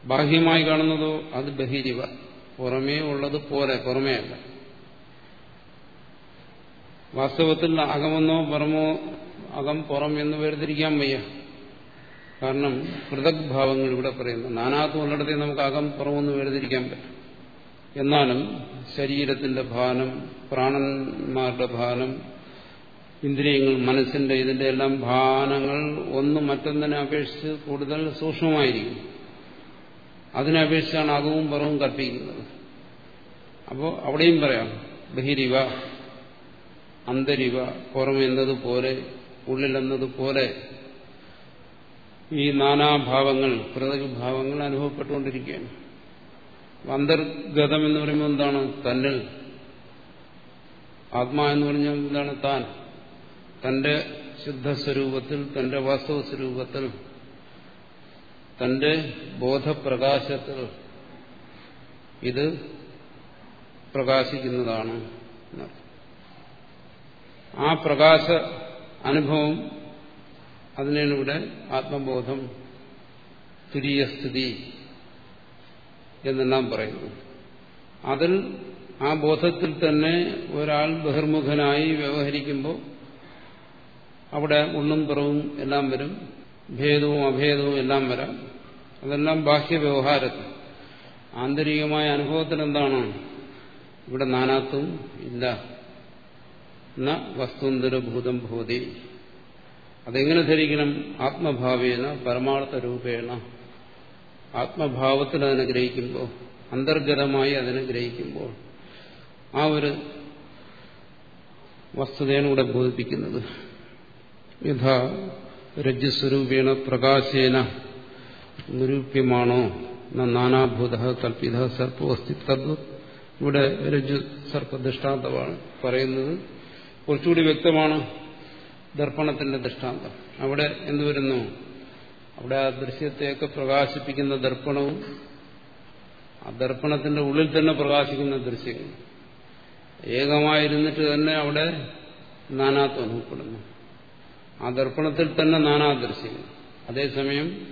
Speaker 1: ബാഹ്യമായി കാണുന്നതോ അത് ബഹിരിവ പുറമേ ഉള്ളത് പോലെ പുറമേ അല്ല. വാസ്തവത്തിൽ അകമെന്നോ പുറമോ അകം പുറം എന്ന് വേർതിരിക്കാൻ വയ്യ. കാരണം പൃഥക് ഭാവങ്ങൾ ഇവിടെ പറയുന്നു. നാനാത്വം ഉള്ളിടത്തെ നമുക്ക് അകം പുറമൊന്ന് വേർതിരിക്കാൻ പറ്റും. എന്നാലും ശരീരത്തിന്റെ ഭാനം പ്രാണന്മാരുടെ ഭാനം ഇന്ദ്രിയങ്ങൾ മനസ്സിന്റെ ഇതിന്റെ എല്ലാം ഭാനങ്ങൾ ഒന്ന് മറ്റൊന്നിനെ അപേക്ഷിച്ച് കൂടുതൽ സൂക്ഷ്മമായിരിക്കും. അതിനെ അപേക്ഷിച്ചാണ് അകവും പുറവും കൽപ്പിക്കുന്നത്. അപ്പോൾ അവിടെയും പറയാം ബഹിരിവ അന്തരിവ പുറമെന്നതുപോലെ ഉള്ളിലെന്നതുപോലെ ഈ നാനാഭാവങ്ങൾ ഭാവങ്ങൾ അനുഭവപ്പെട്ടുകൊണ്ടിരിക്കുകയാണ്. അന്തർഗതം എന്ന് പറയുമ്പോൾ എന്താണ്? തന്നിൽ. ആത്മാ എന്ന് പറഞ്ഞാൽ എന്താണ്? താൻ. തന്റെ ശുദ്ധസ്വരൂപത്തിൽ തന്റെ വാസ്തവ സ്വരൂപത്തിൽ തന്റെ ബോധപ്രകാശത്തിൽ ഇത് പ്രകാശിക്കുന്നതാണ് ആ പ്രകാശ അനുഭവം അതിനാണ് ഇവിടെ ആത്മബോധം തുരീയസ്ഥിതി എന്നെല്ലാം പറയുന്നു. അതിൽ ആ ബോധത്തിൽ തന്നെ ഒരാൾ ബഹിർമുഖനായി വ്യവഹരിക്കുമ്പോൾ അവിടെ ഉള്ളും പുറവും എല്ലാം വരും. ഭേദവും അഭേദവും എല്ലാം വരാം. അതെല്ലാം ബാഹ്യ വ്യവഹാരത്തിൽ ആന്തരികമായ അനുഭവത്തിൽ എന്താണ്? ഇവിടെ നാനാത്വം ഇല്ല. എന്ന വസ്തുന്തരഭൂതം ഭൂതി അതെങ്ങനെ ധരിക്കണം? ആത്മഭാവേന പരമാർത്ഥ രൂപേണ ആത്മഭാവത്തിൽ അതിനെ ഗ്രഹിക്കുമ്പോൾ അന്തർഗതമായി അതിനെ ഗ്രഹിക്കുമ്പോൾ ആ ഒരു വസ്തുതയാണ് ഇവിടെ ബോധിപ്പിക്കുന്നത്. യഥാ രജ്ജുസ്വരൂപേണ പ്രകാശേന നിരൂപ്യമാണോ നാനാഭൂത കൽപ്പിത സർപ്പവസ്തി തദ്വ ഇവിടെ രജ്ജു സർപ്പദൃഷ്ടാന്തമാണ് പറയുന്നത്. കുറച്ചുകൂടി വ്യക്തമാണ് ദർപ്പണത്തിന്റെ ദൃഷ്ടാന്തം. അവിടെ എന്തു വരുന്നു? അവിടെ ആ ദൃശ്യത്തെയൊക്കെ പ്രകാശിപ്പിക്കുന്ന ദർപ്പണവും ആ ദർപ്പണത്തിന്റെ ഉള്ളിൽ തന്നെ പ്രകാശിക്കുന്ന ദൃശ്യങ്ങൾ ഏകമായിരുന്നിട്ട് തന്നെ അവിടെ നാനാത്വം അനുഭവപ്പെടുന്നു. ആ ദർപ്പണത്തിൽ തന്നെ നാനാ ദർശിക്കുന്നു അതേസമയം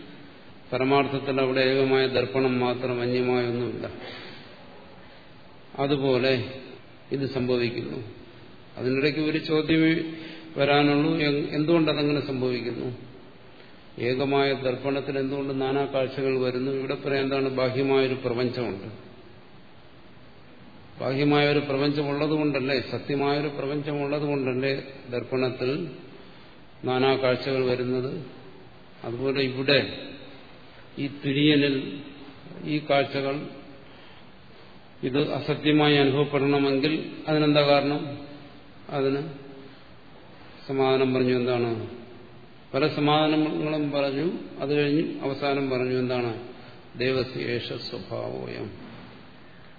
Speaker 1: പരമാർത്ഥത്തിൽ അവിടെ ഏകമായ ദർപ്പണം മാത്രം അന്യമായൊന്നുമില്ല. അതുപോലെ ഇത് സംഭവിക്കുന്നു. അതിനിടയ്ക്ക് ഒരു ചോദ്യം വരാനുള്ളൂ. എന്തുകൊണ്ട് അതങ്ങനെ സംഭവിക്കുന്നു? ഏകമായ ദർപ്പണത്തിൽ എന്തുകൊണ്ട് നാനാ കാഴ്ചകൾ വരുന്നു? ഇവിടെ പറയാൻ എന്താണ്? ബാഹ്യമായൊരു പ്രപഞ്ചമുണ്ട്. ബാഹ്യമായൊരു പ്രപഞ്ചമുള്ളതുകൊണ്ടല്ലേ? പ്രപഞ്ചമുള്ളത് കൊണ്ടല്ലേ സത്യമായൊരു പ്രപഞ്ചമുള്ളതുകൊണ്ടല്ലേ ദർപ്പണത്തിൽ നാനാ കാഴ്ചകൾ വരുന്നത്. അതുപോലെ ഇവിടെ ഈ തുര്യനിൽ ഈ കാഴ്ചകൾ ഇത് അസത്യമായി അനുഭവപ്പെടണമെങ്കിൽ അതിനെന്താ കാരണം? അതിന് സമാധാനം പറഞ്ഞു എന്താണ്? പല സമാധാനങ്ങളും പറഞ്ഞു അത് കഴിഞ്ഞ് അവസാനം പറഞ്ഞു എന്താണ്? ദേവശേഷ സ്വഭാവോയം.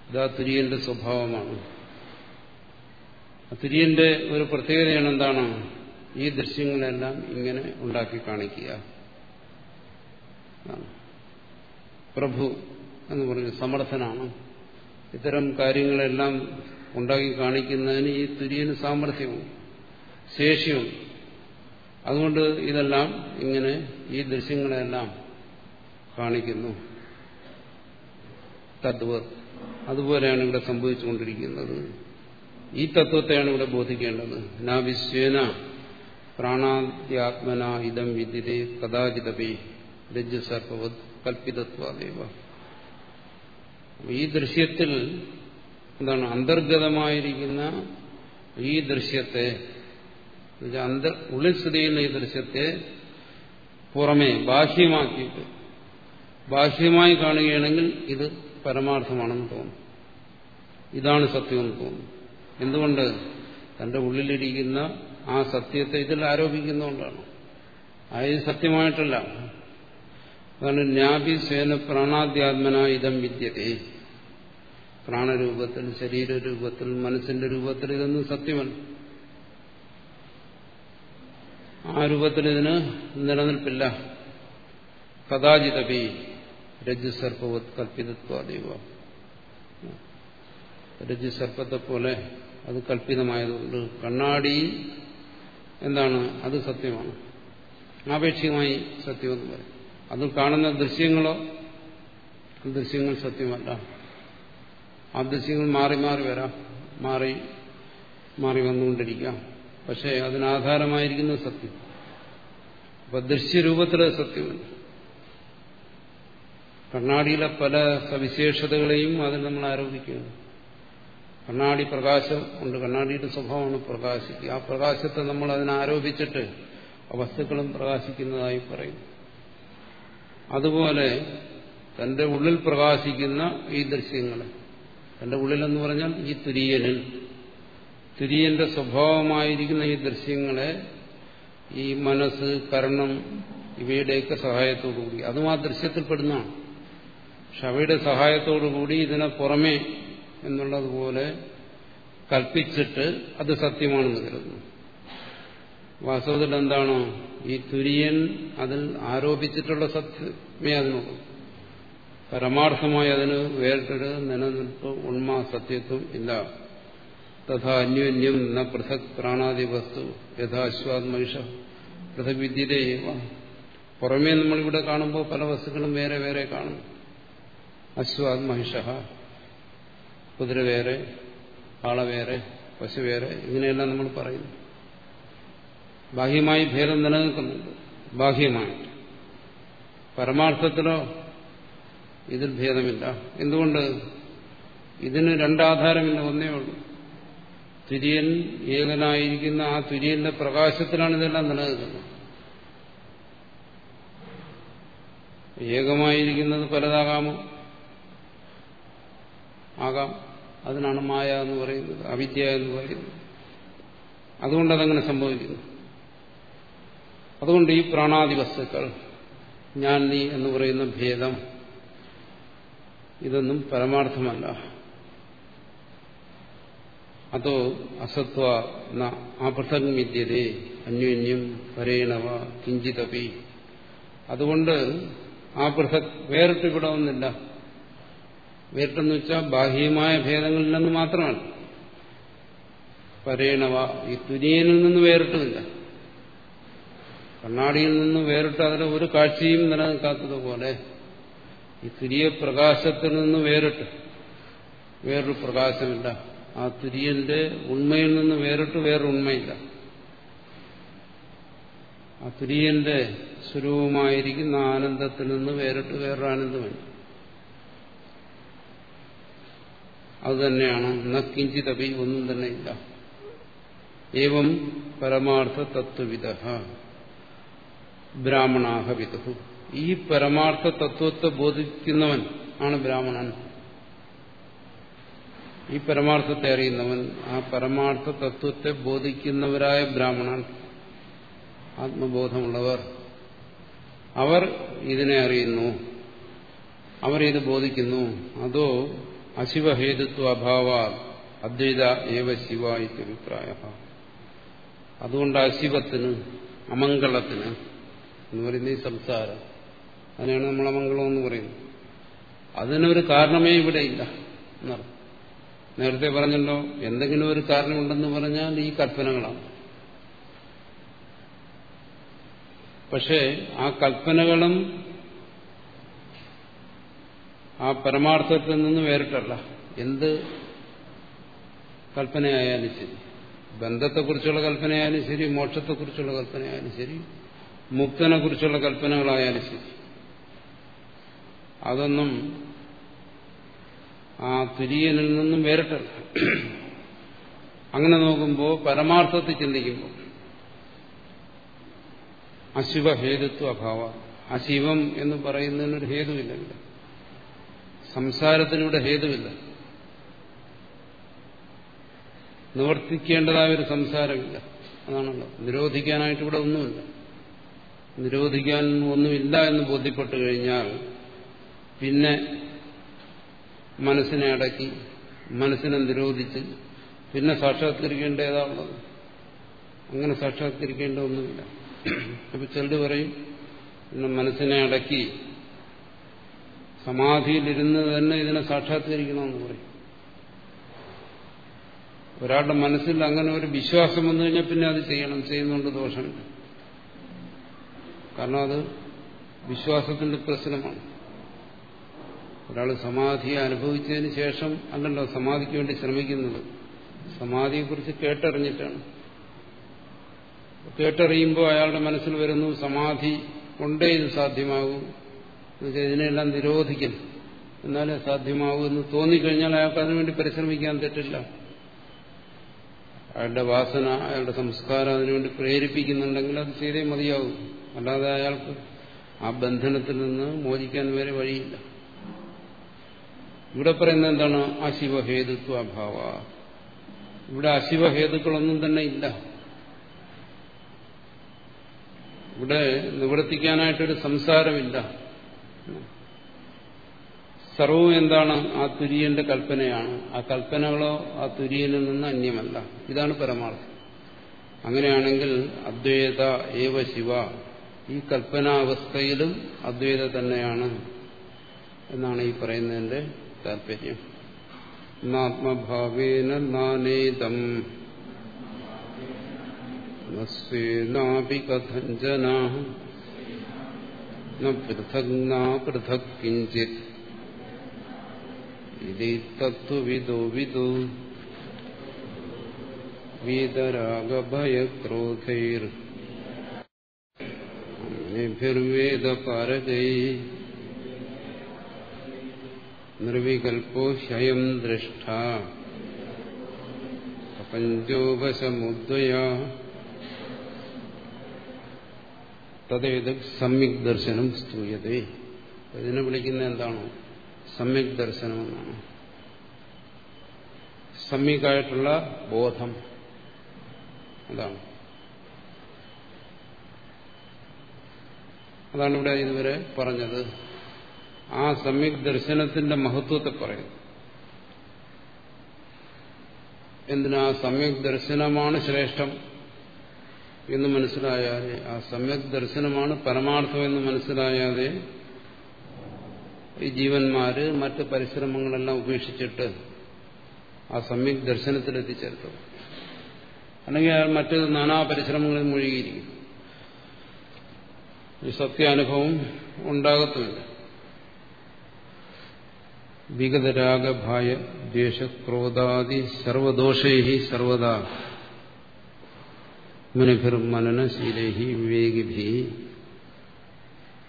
Speaker 1: ഇതാ തുര്യന്റെ സ്വഭാവമാണ്. തുര്യന്റെ ഒരു പ്രത്യേകതയാണ് എന്താണ്? ഈ ദൃശ്യങ്ങളെല്ലാം ഇങ്ങനെ ഉണ്ടാക്കി കാണിക്കുക. പ്രഭു എന്ന് പറഞ്ഞു സമർത്ഥനാണ്. ഇത്തരം കാര്യങ്ങളെല്ലാം ഉണ്ടാക്കി കാണിക്കുന്നതിന് ഈ തുര്യന് സാമർഥ്യവും ശേഷിയും. അതുകൊണ്ട് ഇതെല്ലാം ഇങ്ങനെ ഈ ദൃശ്യങ്ങളെല്ലാം കാണിക്കുന്നു. തത്വ അതുപോലെയാണ് ഇവിടെ സംഭവിച്ചുകൊണ്ടിരിക്കുന്നത്. ഈ തത്വത്തെയാണ് ഇവിടെ ബോധിക്കേണ്ടത്. നാ വിശ്വേന പ്രാണാദ്യാത്മന ഇതം വിദ്യതേ കഥാചിതപേ രജ്ജുസർപ്പവത് കൽപ്പിതത്വാദേവ ഈ ദൃശ്യത്തിൽ എന്താണ് അന്തർഗതമായിരിക്കുന്ന ഈ ദൃശ്യത്തെ അന്തർ ഉള്ളിൽ സ്ഥിതി ചെയ്യുന്ന ഈ ദൃശ്യത്തെ പുറമേ ബാഹ്യമാക്കിയിട്ട് ബാഹ്യമായി കാണുകയാണെങ്കിൽ ഇത് പരമാർത്ഥമാണെന്ന് തോന്നും. ഇതാണ് സത്യമെന്ന് തോന്നും. എന്തുകൊണ്ട്? തന്റെ ഉള്ളിലിരിക്കുന്ന ആ സത്യത്തെ ഇതിൽ ആരോപിക്കുന്നതുകൊണ്ടാണ്. അത് സത്യമായിട്ടല്ല. അതാണ് ജ്ഞാപി സേന പ്രാണാദ്യാത്മന ഇതം വിദ്യതേ പ്രാണരൂപത്തിൽ ശരീരരൂപത്തിൽ മനസ്സിന്റെ രൂപത്തിൽ ഇതൊന്നും സത്യമല്ല. ആ രൂപത്തിൽ ഇതിന് നിലനിൽപ്പില്ല. കഥാചിതപി രജ്ജുസർപ്പവത് കൽപ്പിതത്വാദീവ. രജ്ജുസർപ്പത്തെ പോലെ അത് കൽപ്പിതമായതുകൊണ്ട് കണ്ണാടി എന്താണ്? അത് സത്യമാണ്. ആപേക്ഷികമായി സത്യമെന്ന് പറയും. അത് കാണുന്ന ദൃശ്യങ്ങളോ ദൃശ്യങ്ങൾ സത്യമല്ല. ആ ദൃശ്യങ്ങൾ മാറി മാറി വരാം. മാറി മാറി വന്നുകൊണ്ടിരിക്കാം. പക്ഷേ അതിനാധാരമായിരിക്കുന്നത് സത്യം. അപ്പൊ ദൃശ്യരൂപത്തിലെ സത്യമുണ്ട്. കണ്ണാടിയിലെ പല സവിശേഷതകളെയും അതിൽ നമ്മൾ ആരോപിക്കുകയാണ്. കണ്ണാടി പ്രകാശം ഉണ്ട്. കണ്ണാടിയുടെ സ്വഭാവമാണ് പ്രകാശിക്കുക ആ പ്രകാശത്തെ നമ്മൾ അതിനാരോപിച്ചിട്ട് വസ്തുക്കളും പ്രകാശിക്കുന്നതായി പറയും അതുപോലെ തന്റെ ഉള്ളിൽ പ്രകാശിക്കുന്ന ഈ ദൃശ്യങ്ങൾ തന്റെ ഉള്ളിലെന്ന് പറഞ്ഞാൽ ഈ തുര്യനിൽ. തുര്യന്റെ സ്വഭാവമായിരിക്കുന്ന ഈ ദൃശ്യങ്ങളെ ഈ മനസ്സ് കരണം ഇവയുടെയൊക്കെ സഹായത്തോടുകൂടി. അതും ആ ദൃശ്യത്തിൽപ്പെടുന്നതാണ് പക്ഷെ അവയുടെ സഹായത്തോടുകൂടി ഇതിനെ പുറമേ എന്നുള്ളതുപോലെ കൽപ്പിച്ചിട്ട് അത് സത്യമാണെന്ന് കരുതുന്നു. വാസ്തവത്തിൽ എന്താണോ? ഈ തുര്യൻ അതിൽ ആരോപിച്ചിട്ടുള്ള സത്യമേ അതിനുള്ളൂ പരമാർത്ഥമായി അതിന് വേറിട്ടൊരു നിലനിൽപ്പ് ഉണ്മ സത്യത്വം ഇല്ല. തഥാ അന്യോന്യം ന പൃഥക് പ്രാണാദി വസ്തു യഥാശ്വാത്മൈഷ പൃഥക് വിദ്യതയേവ പുറമേ നമ്മളിവിടെ കാണുമ്പോൾ പല വസ്തുക്കളും വേറെ വേറെ കാണും. അശ്വാത് മഹിഷ കുതിര വേറെ ആള വേറെ പശു വേറെ ഇങ്ങനെയെല്ലാം നമ്മൾ പറയുന്നു. ബാഹ്യമായി ഭേദം നിലനിൽക്കുന്നുണ്ട്. ബാഹ്യമായിട്ട്. പരമാർത്ഥത്തിലോ ഇതിൽ ഭേദമില്ല. എന്തുകൊണ്ട്? ഇതിന് രണ്ടാധാരമില്ല ഒന്നേ ഉള്ളൂ. തുര്യൻ ഏകനായിരിക്കുന്ന ആ തുര്യന്റെ പ്രകാശത്തിലാണ് ഇതെല്ലാം നിലനിൽക്കുന്നത്. ഏകമായിരിക്കുന്നത് പലതാകാമോ? ആകാം. അതിനാണ് മായ എന്ന് പറയുന്നത് അവിദ്യ എന്ന് പറയുന്നത്. അതുകൊണ്ട് അതങ്ങനെ സംഭവിക്കുന്നു. അതുകൊണ്ട് ഈ പ്രാണാദി വസ്തുക്കൾ ഞാൻ നീ എന്ന് പറയുന്ന ഭേദം ഇതൊന്നും പരമാർത്ഥമല്ല. അതോ അസത്വ ആപൃഥക് വിദ്യതേ അന്യോന്യം പരേണവ കിഞ്ചിതപി. അതുകൊണ്ട് ആ പൃഥക് വേറിട്ട് ഇവിടെ ഒന്നില്ല വേറിട്ടെന്ന് വെച്ചാൽ ബാഹ്യമായ ഭേദങ്ങളിൽ നിന്ന് മാത്രമാണ്. പരേണവ ഈ തുര്യനിൽ നിന്ന് വേറിട്ടുമില്ല കണ്ണാടിയിൽ നിന്ന് വേറിട്ട് അതിന് ഒരു കാഴ്ചയും നിലനിൽക്കാത്തതുപോലെ ഈ തുരിയ പ്രകാശത്തിൽ നിന്ന് വേറിട്ട് വേറൊരു പ്രകാശമില്ല. ആ തുര്യന്റെ ഉണ്മയിൽ നിന്ന് വേറിട്ട് വേറൊരു ഉണ്മയില്ല. ആ തുര്യന്റെ സ്വരൂപമായിരിക്കുന്ന ആനന്ദത്തിൽ നിന്ന് വേറിട്ട് വേറൊരു ആനന്ദമില്ല. അതുതന്നെയാണ് നക്കിഞ്ചിതപി ഒന്നും തന്നെ ഇല്ല. ഏവം പരമാർത്ഥ തത്വവിദ. ബ്രാഹ്മണാഹ ഈ പരമാർത്ഥ തത്വത്തെ ബോധിക്കുന്നവൻ ആണ് ബ്രാഹ്മണൻ. ഈ പരമാർത്ഥത്തെ അറിയുന്നവൻ ആ പരമാർത്ഥ തത്വത്തെ ബോധിക്കുന്നവരായ ബ്രാഹ്മണൻ ആത്മബോധമുള്ളവർ. അവർ ഇതിനെ അറിയുന്നു. അവർ ഇത് ബോധിക്കുന്നു. അതോ അശിവഹേതുത്വ അഭാവ അദ്വൈത ഏവ ശിവ ഇത്യഭിപ്രായ അതുകൊണ്ട് അശിവത്തിന് അമംഗളത്തിന് എന്ന് പറയുന്ന ഈ സംസാരം അതിനാണ് നമ്മൾ അമംഗളം എന്ന് പറയുന്നത്. അതിനൊരു കാരണമേ ഇവിടെ ഇല്ല എന്നർത്ഥം. നേരത്തെ പറഞ്ഞല്ലോ എന്തെങ്കിലും ഒരു കാരണമുണ്ടെന്ന് പറഞ്ഞാൽ ഈ കൽപ്പനകളാണ്. പക്ഷേ ആ കൽപ്പനകളും ആ പരമാർത്ഥത്തിൽ നിന്ന് വേറിട്ടല്ല. എന്ത് കൽപ്പനയായാലും ശരി. ബന്ധത്തെക്കുറിച്ചുള്ള കൽപ്പനയായാലും ശരി മോക്ഷത്തെക്കുറിച്ചുള്ള കൽപ്പനയായാലും ശരി മുക്തനെ കുറിച്ചുള്ള കൽപ്പനകളായാലും ശരി. അതൊന്നും ആ തുര്യനിൽ നിന്നും വേറിട്ടല്ല. അങ്ങനെ നോക്കുമ്പോൾ പരമാർത്ഥത്തിൽ ചിന്തിക്കുമ്പോൾ അശിവഹേതുത്വ അഭാവ. അശിവം എന്ന് പറയുന്നതിനൊരു ഹേതുവില്ല ഇവിടെ. സംസാരത്തിനിവിടെ ഹേതുവില്ല. നിവർത്തിക്കേണ്ടതായ ഒരു സംസാരമില്ല. അതാണല്ലോ നിരോധിക്കാനായിട്ട് ഇവിടെ ഒന്നുമില്ല. നിരോധിക്കാൻ ഒന്നുമില്ല എന്ന് ബോധ്യപ്പെട്ടു കഴിഞ്ഞാൽ പിന്നെ മനസ്സിനെ അടക്കി മനസ്സിനെ നിരോധിച്ച് പിന്നെ സാക്ഷാത്കരിക്കേണ്ട ഏതാണുള്ളത്? അങ്ങനെ സാക്ഷാത്കരിക്കേണ്ട ഒന്നുമില്ല. അപ്പൊ ചിലർ പറയും പിന്നെ മനസ്സിനെ അടക്കി സമാധിയിലിരുന്ന് തന്നെ ഇതിനെ സാക്ഷാത്കരിക്കണമെന്ന് പറയും. ഒരാളുടെ മനസ്സിൽ അങ്ങനെ ഒരു വിശ്വാസം വന്നു കഴിഞ്ഞാൽ പിന്നെ അത് ചെയ്യണം. ചെയ്യുന്നുണ്ട് ദോഷമില്ല. കാരണം അത് വിശ്വാസത്തിന്റെ പ്രശ്നമാണ്. ഒരാൾ സമാധിയെ അനുഭവിച്ചതിന് ശേഷം അല്ലല്ലോ സമാധിക്ക് വേണ്ടി ശ്രമിക്കുന്നത്. സമാധിയെക്കുറിച്ച് കേട്ടറിഞ്ഞിട്ടാണ്. കേട്ടറിയുമ്പോൾ അയാളുടെ മനസ്സിൽ വരുന്നു സമാധി കൊണ്ടേ ഇത് സാധ്യമാകൂ. ഇതിനെല്ലാം നിരോധിക്കും എന്നാലേ സാധ്യമാവൂ എന്ന് തോന്നിക്കഴിഞ്ഞാൽ അയാൾക്ക് അതിനുവേണ്ടി പരിശ്രമിക്കാൻ തെറ്റില്ല. അയാളുടെ വാസന അയാളുടെ സംസ്കാരം അതിനുവേണ്ടി പ്രേരിപ്പിക്കുന്നുണ്ടെങ്കിൽ അത് ചെയ്തേ മതിയാവും. അല്ലാതെ അയാൾക്ക് ആ ബന്ധനത്തിൽ നിന്ന് മോചിക്കാൻ വരെ വഴിയില്ല. ഇവിടെ പറയുന്നത് എന്താണ്? അശിവഹേതുത്വ അഭാവ ഇവിടെ അശിവഹേതുക്കളൊന്നും തന്നെ ഇല്ല. ഇവിടെ നിവർത്തിക്കാനായിട്ടൊരു സംസാരമില്ല. സർവവും എന്താണ് ആ തുര്യന്റെ കൽപ്പനയാണ്? ആ കൽപ്പനകളോ ആ തുര്യനിൽ നിന്ന് അന്യമല്ല. ഇതാണ് പരമാർത്ഥം. അങ്ങനെയാണെങ്കിൽ അദ്വൈത ഏവ ശിവ ഈ കൽപ്പനാവസ്ഥയിലും അദ്വൈത തന്നെയാണ് എന്നാണ് ഈ പറയുന്നതിന്റെ താല്പര്യം ആത്മഭാവേന നാനേതം കഥഞ്ജന പൃഥക് പൃഥക് കിഞ്ചിത്. ഇതി തത്വവിദോ വിദോ വീതരാഗഭയക്രോധൈർ അന്യഭിർവേദപാരകൈ നിർവികൽപ്പോ ഹ്യയം ദൃഷ്ട പ്രപഞ്ചോപശമുദ്വയ തദ്ദേത് സമ്യക് ദർശനം സ്തൂയതേ ഇതിനെ വിളിക്കുന്ന എന്താണോ? സമ്യക് ദർശനമെന്നാണ്. സമ്യക്കായിട്ടുള്ള ബോധം. അതാണ്. അതാണ് ഇവിടെ ഇതുവരെ പറഞ്ഞത്. ആ സമ്യക് ദർശനത്തിന്റെ മഹത്വത്തെ പറയുന്നു എന്തിനാ സമ്യക് ദർശനമാണ് ശ്രേഷ്ഠം എന്ന് മനസ്സിലായാലേ ആ സമ്യക് ദർശനമാണ് പരമാർത്ഥം എന്ന് മനസ്സിലായാതെ ഈ ജീവന്മാര് മറ്റ് പരിശ്രമങ്ങളെല്ലാം ഉപേക്ഷിച്ചിട്ട് ആ സമ്യക് ദർശനത്തിൽ എത്തിച്ചേർത്തു അല്ലെങ്കിൽ അയാൾ മറ്റ് നാനാ പരിശ്രമങ്ങളിൽ മുഴുകിയിരിക്കും ഈ സത്യാനുഭവം ഉണ്ടാകത്തുമില്ല. വിഗതരാഗഭായ ദ്വേഷക്രോധാദി സർവദോഷേഹി സർവദാ. മുനിഭിർ മനനശീലേഹി വിവേകിഭി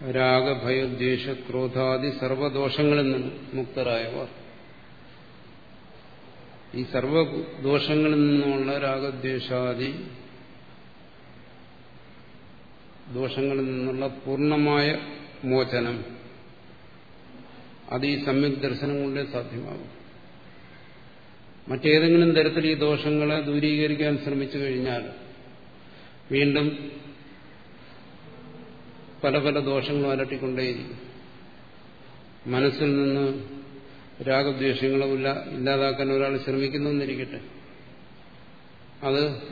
Speaker 1: രാഗഭയദ്വേഷക്രോധാദി സർവദോഷങ്ങളിൽ നിന്ന് മുക്തരായവർ. ഈ സർവദോഷങ്ങളിൽ നിന്നുമുള്ള രാഗദ്വേഷാദി ദോഷങ്ങളിൽ നിന്നുള്ള പൂർണമായ മോചനം. അത് ഈ സമ്യക് ദർശനം കൊണ്ടേ സാധ്യമാകും. മറ്റേതെങ്കിലും തരത്തിൽ ഈ ദോഷങ്ങളെ ദൂരീകരിക്കാൻ ശ്രമിച്ചു കഴിഞ്ഞാൽ വീണ്ടും പല പല ദോഷങ്ങളും അലട്ടിക്കൊണ്ടേയിരിക്കും. മനസ്സിൽ നിന്ന് രാഗദ്വേഷങ്ങളും ഇല്ല ഇല്ലാതാക്കാൻ ഒരാൾ ശ്രമിക്കുന്നെന്നിരിക്കട്ടെ. അത്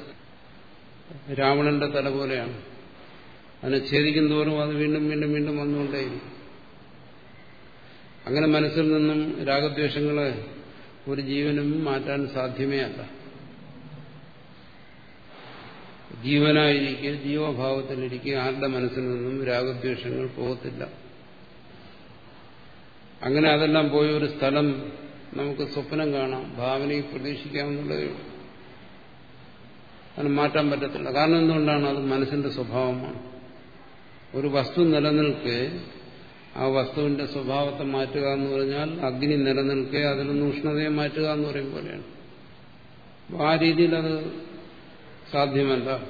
Speaker 1: രാവണന്റെ തല പോലെയാണ്. അതിനെ ഛേദിക്കും തോറും അത് വീണ്ടും വീണ്ടും വീണ്ടും വന്നുകൊണ്ടേയിരിക്കും. അങ്ങനെ മനസ്സിൽ നിന്നും രാഗദ്വേഷങ്ങളെ ഒരു ജീവനും മാറ്റാൻ സാധ്യമേ അല്ല. ജീവനായിരിക്കെ ജീവഭാവത്തിലിരിക്കുക ആരുടെ മനസ്സിൽ നിന്നും രാഗദ്വേഷങ്ങൾ പോകത്തില്ല. അങ്ങനെ അതെല്ലാം പോയ ഒരു സ്ഥലം നമുക്ക് സ്വപ്നം കാണാം ഭാവനയിൽ പ്രതീക്ഷിക്കാമെന്നുള്ളതേ ഉള്ളൂ അതിന് മാറ്റാൻ പറ്റത്തില്ല. കാരണം എന്തുകൊണ്ടാണ്? അത് മനസ്സിന്റെ സ്വഭാവമാണ്. ഒരു വസ്തു നിലനിൽക്കെ ആ വസ്തുവിന്റെ സ്വഭാവത്തെ മാറ്റുക എന്ന് പറഞ്ഞാൽ അഗ്നി നിലനിൽക്കെ അതിലൊന്ന് ഉഷ്ണതയെ മാറ്റുക എന്ന് പറയും പോലെയാണ്. ആ രീതിയിൽ അത് സാധ്യമല്ല.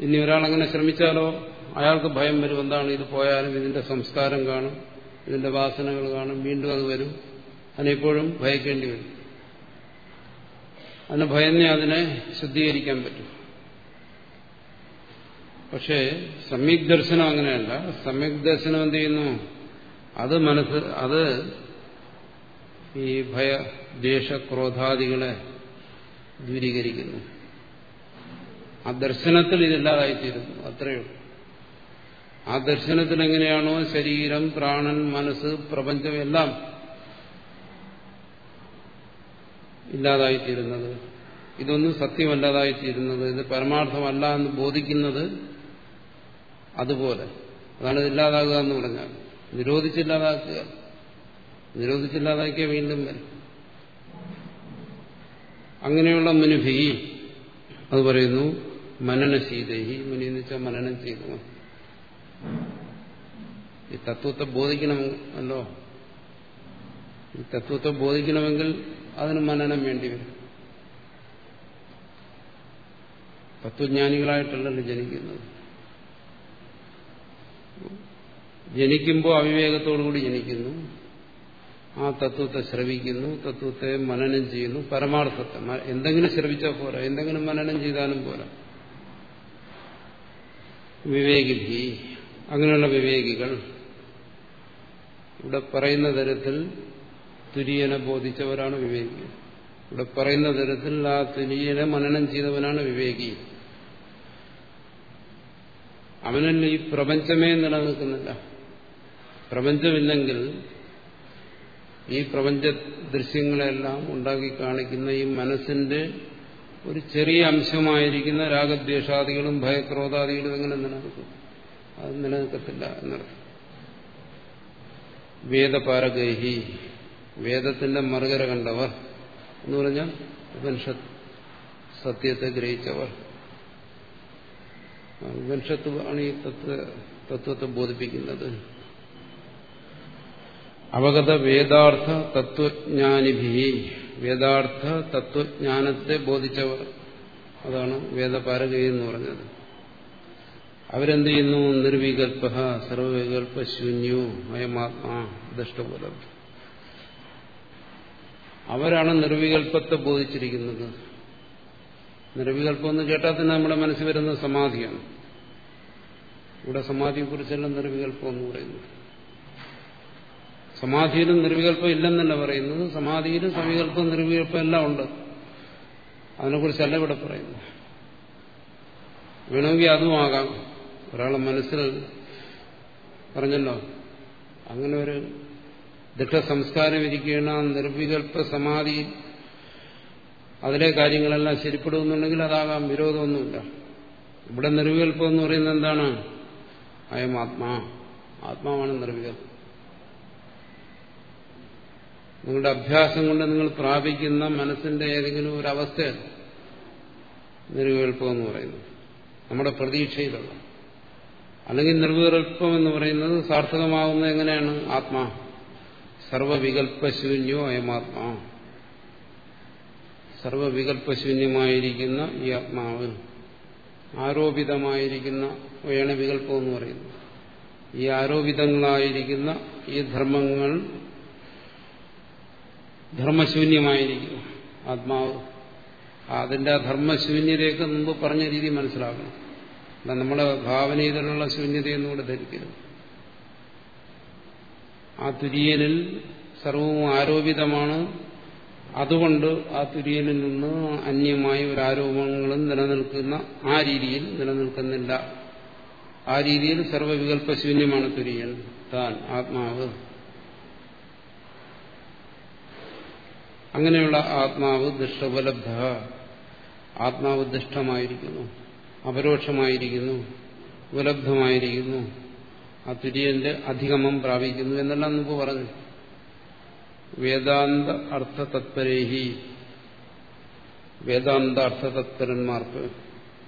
Speaker 1: ഇനി ഒരാളങ്ങനെ ശ്രമിച്ചാലോ? അയാൾക്ക് ഭയം വരും. എന്താണ് ഇത് പോയാലും ഇതിന്റെ സംസ്കാരം കാണും ഇതിന്റെ വാസനകൾ കാണും വീണ്ടും അത് വരും. അതിനെപ്പോഴും ഭയക്കേണ്ടി വരും. അതിന് ഭയന്നേ അതിനെ ശുദ്ധീകരിക്കാൻ പറ്റും. പക്ഷേ സമ്യക് ദർശനം അങ്ങനെയല്ല. സമ്യക് ദർശനം എന്ത് ചെയ്യുന്നു? അത് മനസ്സ് അത് ഈ ഭയ ദ്വേഷ ക്രോധാദികളെ ദൂരീകരിക്കുന്നു. ആ ദർശനത്തിൽ ഇതില്ലാതായിത്തീരുന്നു അത്രയേ ഉള്ളൂ. ആ ദർശനത്തിൽ എങ്ങനെയാണോ ശരീരം പ്രാണൻ മനസ്സ് പ്രപഞ്ചം എല്ലാം ഇല്ലാതായിത്തീരുന്നത്. ഇതൊന്നും സത്യമല്ലാതായിത്തീരുന്നത് ഇത് പരമാർത്ഥമല്ല എന്ന് ബോധിക്കുന്നത് അതുപോലെ. അതാണ് ഇതില്ലാതാകുക എന്ന് പറഞ്ഞാൽ. നിരോധിച്ചില്ലാതാക്കുക. നിരോധിച്ചില്ലാതാക്കിയ വീണ്ടും വരും. അങ്ങനെയുള്ള മുനുഭി അത് പറയുന്നു മനനശീലഹി മുനി എന്ന് വെച്ചാൽ മനനം ചെയ്തു ഈ തത്വത്തെ ബോധിക്കണമല്ലോ ഈ തത്വത്തെ ബോധിക്കണമെങ്കിൽ അതിന് മനനം വേണ്ടി വരും. തത്വജ്ഞാനികളായിട്ടല്ലല്ലോ ജനിക്കുന്നത്. ജനിക്കുമ്പോൾ അവിവേകത്തോടുകൂടി ജനിക്കുന്നു. ആ തത്വത്തെ ശ്രവിക്കുന്നു തത്വത്തെ മനനം ചെയ്യുന്നു പരമാർത്ഥത്തെ. എന്തെങ്കിലും ശ്രവിച്ചാൽ പോരാ. എന്തെങ്കിലും മനനം ചെയ്താലും പോരാ. വിവേകിഭി അങ്ങനെയുള്ള വിവേകികൾ ഇവിടെ പറയുന്ന തരത്തിൽ തുര്യനെ ബോധിച്ചവരാണ് വിവേകി. ഇവിടെ പറയുന്ന തരത്തിൽ ആ തുര്യനെ മനനം ചെയ്തവനാണ് വിവേകി. അവനല്ല ഈ പ്രപഞ്ചമേ നിലനിൽക്കുന്നില്ല. പ്രപഞ്ചമില്ലെങ്കിൽ ഈ പ്രപഞ്ച ദൃശ്യങ്ങളെല്ലാം ഉണ്ടാക്കി കാണിക്കുന്ന ഈ മനസ്സിന്റെ ഒരു ചെറിയ അംശമായിരിക്കുന്ന രാഗദ്വേഷാദികളും ഭയക്രോധാദികളും എങ്ങനെ നിലനിൽക്കും? അത് നിലനിൽക്കത്തില്ല എന്നർത്ഥം. വേദപാരഗൈഹി വേദത്തിന്റെ മറുകര കണ്ടവർ എന്ന് പറഞ്ഞാൽ ഉപനിഷത്ത് സത്യത്തെ ഗ്രഹിച്ചവർ. ഉപനിഷത്ത് ആണ് ഈ തത്വ തത്വത്തെ ബോധിപ്പിക്കുന്നത്. അവഗത വേദാർത്ഥ തത്വജ്ഞാനിഭി. വേദാർത്ഥ തത്വജ്ഞാനത്തെ ബോധിച്ചവർ. അതാണ് വേദപാരകൈ എന്ന് പറഞ്ഞത്. അവരെന്ത് ചെയ്യുന്നു നിർവികൽപ സർവവികൽപ ശൂന്യോ അയമാത്മാ ദഷ്ടബോധം അവരാണ് നിർവികൽപ്പത്തെ ബോധിച്ചിരിക്കുന്നത്. നിർവികൽപ്പം എന്ന് കേട്ടാൽ തന്നെ നമ്മുടെ മനസ്സിൽ വരുന്ന സമാധിയാണ്. ഇവിടെ സമാധിയെക്കുറിച്ചെല്ലാം നിർവികൽപ്പം എന്ന് പറയുന്നു സമാധിയിലും നിർവികല്പം ഇല്ലെന്നല്ല പറയുന്നത്. സമാധിയിലും സവികല്പം നിർവികല്പം എല്ലാം ഉണ്ട്. അതിനെക്കുറിച്ചല്ല ഇവിടെ പറയുന്നത്. വേണമെങ്കിൽ അതും ആകാം. ഒരാളെ മനസ്സിൽ പറഞ്ഞല്ലോ അങ്ങനെ ഒരു ദൃഢസംസ്കാരം ഇരിക്കുകയാണ്. ആ നിർവികല്പ സമാധി അതിലെ കാര്യങ്ങളെല്ലാം ശരിപ്പെടുമെന്നുണ്ടെങ്കിൽ അതാകാം. വിരോധമൊന്നുമില്ല. ഇവിടെ നിർവികല്പം എന്ന് പറയുന്നത് എന്താണ്? അയം ആത്മാ. ആത്മാവാണ് നിർവികൽപ്പം. നിങ്ങളുടെ അഭ്യാസം കൊണ്ട് നിങ്ങൾ പ്രാപിക്കുന്ന മനസ്സിന്റെ ഏതെങ്കിലും ഒരു അവസ്ഥയല്ല നിർവികൽപ്പം എന്ന് പറയുന്നത്. നമ്മുടെ പ്രതീക്ഷയിലുള്ള. അല്ലെങ്കിൽ നിർവികൽപ്പം എന്ന് പറയുന്നത് സാർത്ഥകമാവുന്നത് എങ്ങനെയാണ്? ആത്മാ. സർവവികൽപ്പശൂന്യോ അയമാത്മാ സർവവികൽപ്പശൂന്യമായിരിക്കുന്ന ഈ ആത്മാവ്. ആരോപിതമായിരിക്കുന്ന വേണ വികല്പം എന്ന് പറയുന്നു ഈ ആരോപിതങ്ങളായിരിക്കുന്ന ഈ ധർമ്മങ്ങൾ ധർമ്മശൂന്യമായിരിക്കുന്നു ആത്മാവ്. അതിന്റെ ആ ധർമ്മശൂന്യതയൊക്കെ മുമ്പ് പറഞ്ഞ രീതി മനസ്സിലാക്കണം. നമ്മുടെ ഭാവനയിലുള്ള ശൂന്യതയെന്നും കൂടെ ധരിക്കരുത്. ആ തുര്യനിൽ സർവവും ആരോപിതമാണ്. അതുകൊണ്ട് ആ തുര്യനിൽ നിന്ന് അന്യമായ ഒരു ആരോപണങ്ങളും നിലനിൽക്കുന്ന ആ രീതിയിൽ നിലനിൽക്കുന്നില്ല. ആ രീതിയിൽ സർവവികല്പശൂന്യമാണ് തുര്യൻ. താൻ ആത്മാവ്. അങ്ങനെയുള്ള ആത്മാവ് ദുഷ്ടോപലബ്ധ. ആത്മാവ് ദുഷ്ടമായിരിക്കുന്നു. അപരോക്ഷമായിരിക്കുന്നു. ഉപലബ്ധമായിരിക്കുന്നു. ആ തുര്യന്റെ അധികമം പ്രാപിക്കുന്നു എന്നെല്ലാം മുമ്പ് പറഞ്ഞു. വേദാന്ത അർത്ഥ തത്പരേഹി വേദാന്ത അർത്ഥ തത്പരന്മാർക്ക്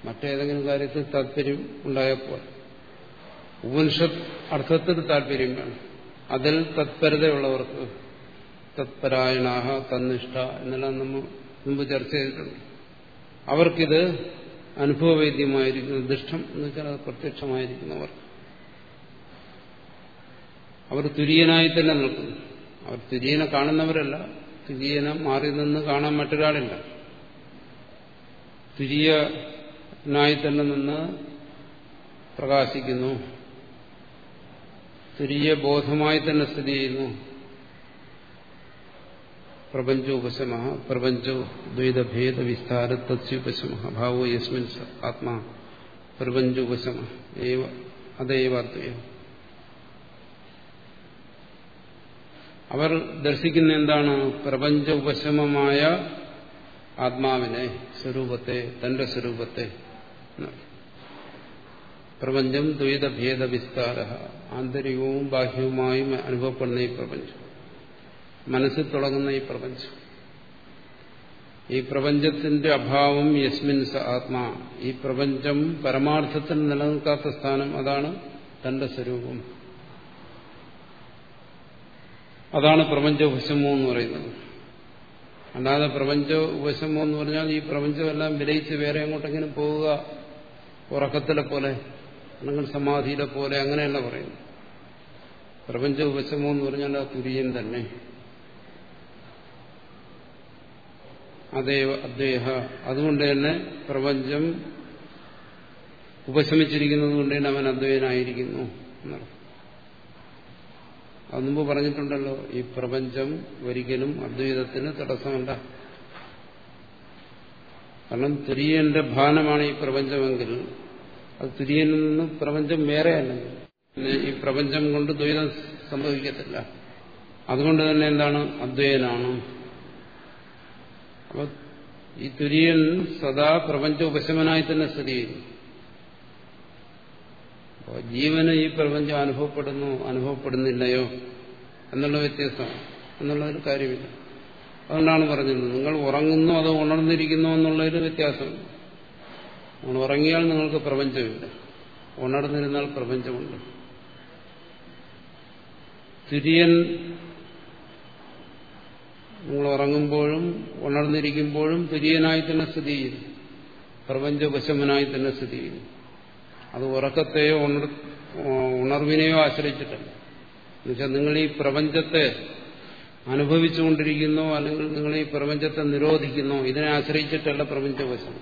Speaker 1: മറ്റേതെങ്കിലും കാര്യത്തിൽ താല്പര്യം ഉണ്ടായപ്പോൾ ഉപനിഷത്ത് അർത്ഥത്തിൽ താല്പര്യം വേണം. അതിൽ തത്പരതയുള്ളവർക്ക് തത്പരായണാഹ തന്നിഷ്ഠ എന്നെല്ലാം നമ്മൾ മുമ്പ് ചർച്ച ചെയ്തിട്ടുണ്ട്. അവർക്കിത് അനുഭവവേദ്യമായിരിക്കുന്നു ദുഷ്ടം എന്ന് വെച്ചാൽ അത് പ്രത്യക്ഷമായിരിക്കുന്നവർ അവർ തുര്യനായി തന്നെ നിൽക്കുന്നു. അവർ തുര്യനെ കാണുന്നവരല്ല. തുര്യനെ മാറി നിന്ന് കാണാൻ മറ്റൊരാളില്ല. തുര്യനായി തന്നെ നിന്ന് പ്രകാശിക്കുന്നു. തുര്യബോധമായി തന്നെ സ്ഥിതി ചെയ്യുന്നു. പ്രപഞ്ചോ ഉപശമ പ്രപഞ്ചോ ദ്വൈതഭേദ വിസ്താര തത്സ്യുപശമ ഭാവോ യസ്മിൻ ആത്മാ പ്രപഞ്ചോപശമ അതേവ അദ്വയം അവർ ദർശിക്കുന്ന എന്താണ്? പ്രപഞ്ച ഉപശമമായ ആത്മാവിനെ സ്വരൂപത്തെ തന്റെ സ്വരൂപത്തെ. പ്രപഞ്ചം ദ്വൈതഭേദ വിസ്താര ആന്തരികവും ബാഹ്യവുമായും അനുഭവപ്പെടുന്ന ഈ പ്രപഞ്ചം. മനസ്സിൽ തുടങ്ങുന്ന ഈ പ്രപഞ്ചം. ഈ പ്രപഞ്ചത്തിന്റെ അഭാവം യസ്മിൻ സ ആത്മാ. ഈ പ്രപഞ്ചം പരമാർത്ഥത്തിൽ നിലനിൽക്കാത്ത സ്ഥാനം അതാണ് തന്റെ സ്വരൂപം. അതാണ് പ്രപഞ്ച ഉപശമോ എന്ന് പറയുന്നത്. അല്ലാതെ പ്രപഞ്ച ഉപശമോ എന്ന് പറഞ്ഞാൽ ഈ പ്രപഞ്ചമെല്ലാം വിലയിച്ച് വേറെ എങ്ങോട്ടെങ്കിലും പോവുക ഉറക്കത്തിലെ പോലെ അല്ലെങ്കിൽ സമാധിയിലെ പോലെ അങ്ങനെയല്ല പറയുന്നു പ്രപഞ്ച ഉപശമോ എന്ന് പറഞ്ഞാൽ ആ തുര്യൻ തന്നെ. അതേവ അദ്ദേഹ. അതുകൊണ്ട് തന്നെ പ്രപഞ്ചം ഉപശമിച്ചിരിക്കുന്നത് കൊണ്ട് തന്നെ അവൻ അദ്വൈനായിരിക്കുന്നു എന്നർത്ഥം. അത് പറഞ്ഞിട്ടുണ്ടല്ലോ ഈ പ്രപഞ്ചം ഒരിക്കലും അദ്വൈതത്തിന് തടസ്സമല്ല. കാരണം തുര്യന്റെ ഭാനമാണ് ഈ പ്രപഞ്ചമെങ്കിൽ അത് തുര്യനിൽ നിന്ന് പ്രപഞ്ചം വേറെ ഈ പ്രപഞ്ചം കൊണ്ട് ദ്വൈതം സംഭവിക്കത്തില്ല. അതുകൊണ്ട് തന്നെ എന്താണ്? അദ്വൈതനാണ് അപ്പൊ ഈ തുര്യൻ സദാ പ്രപഞ്ച ഉപശമനായി തന്നെ സ്ഥിതി ചെയ്യുന്നു. അപ്പോൾ ജീവന് ഈ പ്രപഞ്ചം അനുഭവപ്പെടുന്നു അനുഭവപ്പെടുന്നില്ലയോ? എന്നുള്ള വ്യത്യാസം എന്നുള്ളൊരു കാര്യമില്ല. അതുകൊണ്ടാണ് പറഞ്ഞത് നിങ്ങൾ ഉറങ്ങുന്നു അതോ ഉണർന്നിരിക്കുന്നു എന്നുള്ളൊരു വ്യത്യാസം. നിങ്ങൾ ഉറങ്ങിയാൽ നിങ്ങൾക്ക് പ്രപഞ്ചമില്ല. ഉണർന്നിരുന്നാൽ പ്രപഞ്ചമുണ്ട്. തുര്യൻ നിങ്ങൾ ഉറങ്ങുമ്പോഴും ഉണർന്നിരിക്കുമ്പോഴും തുര്യനായി തന്നെ സ്ഥിതി ചെയ്യുന്നു. പ്രപഞ്ചവശമനായി തന്നെ സ്ഥിതി ചെയ്യുന്നു. അത് ഉറക്കത്തെയോ ഉണർ ഉണർവിനെയോ ആശ്രയിച്ചിട്ടല്ല. എന്നുവെച്ചാൽ നിങ്ങൾ ഈ പ്രപഞ്ചത്തെ അനുഭവിച്ചുകൊണ്ടിരിക്കുന്നോ അല്ലെങ്കിൽ നിങ്ങൾ ഈ പ്രപഞ്ചത്തെ നിരോധിക്കുന്നോ ഇതിനെ ആശ്രയിച്ചിട്ടല്ല പ്രപഞ്ചവശം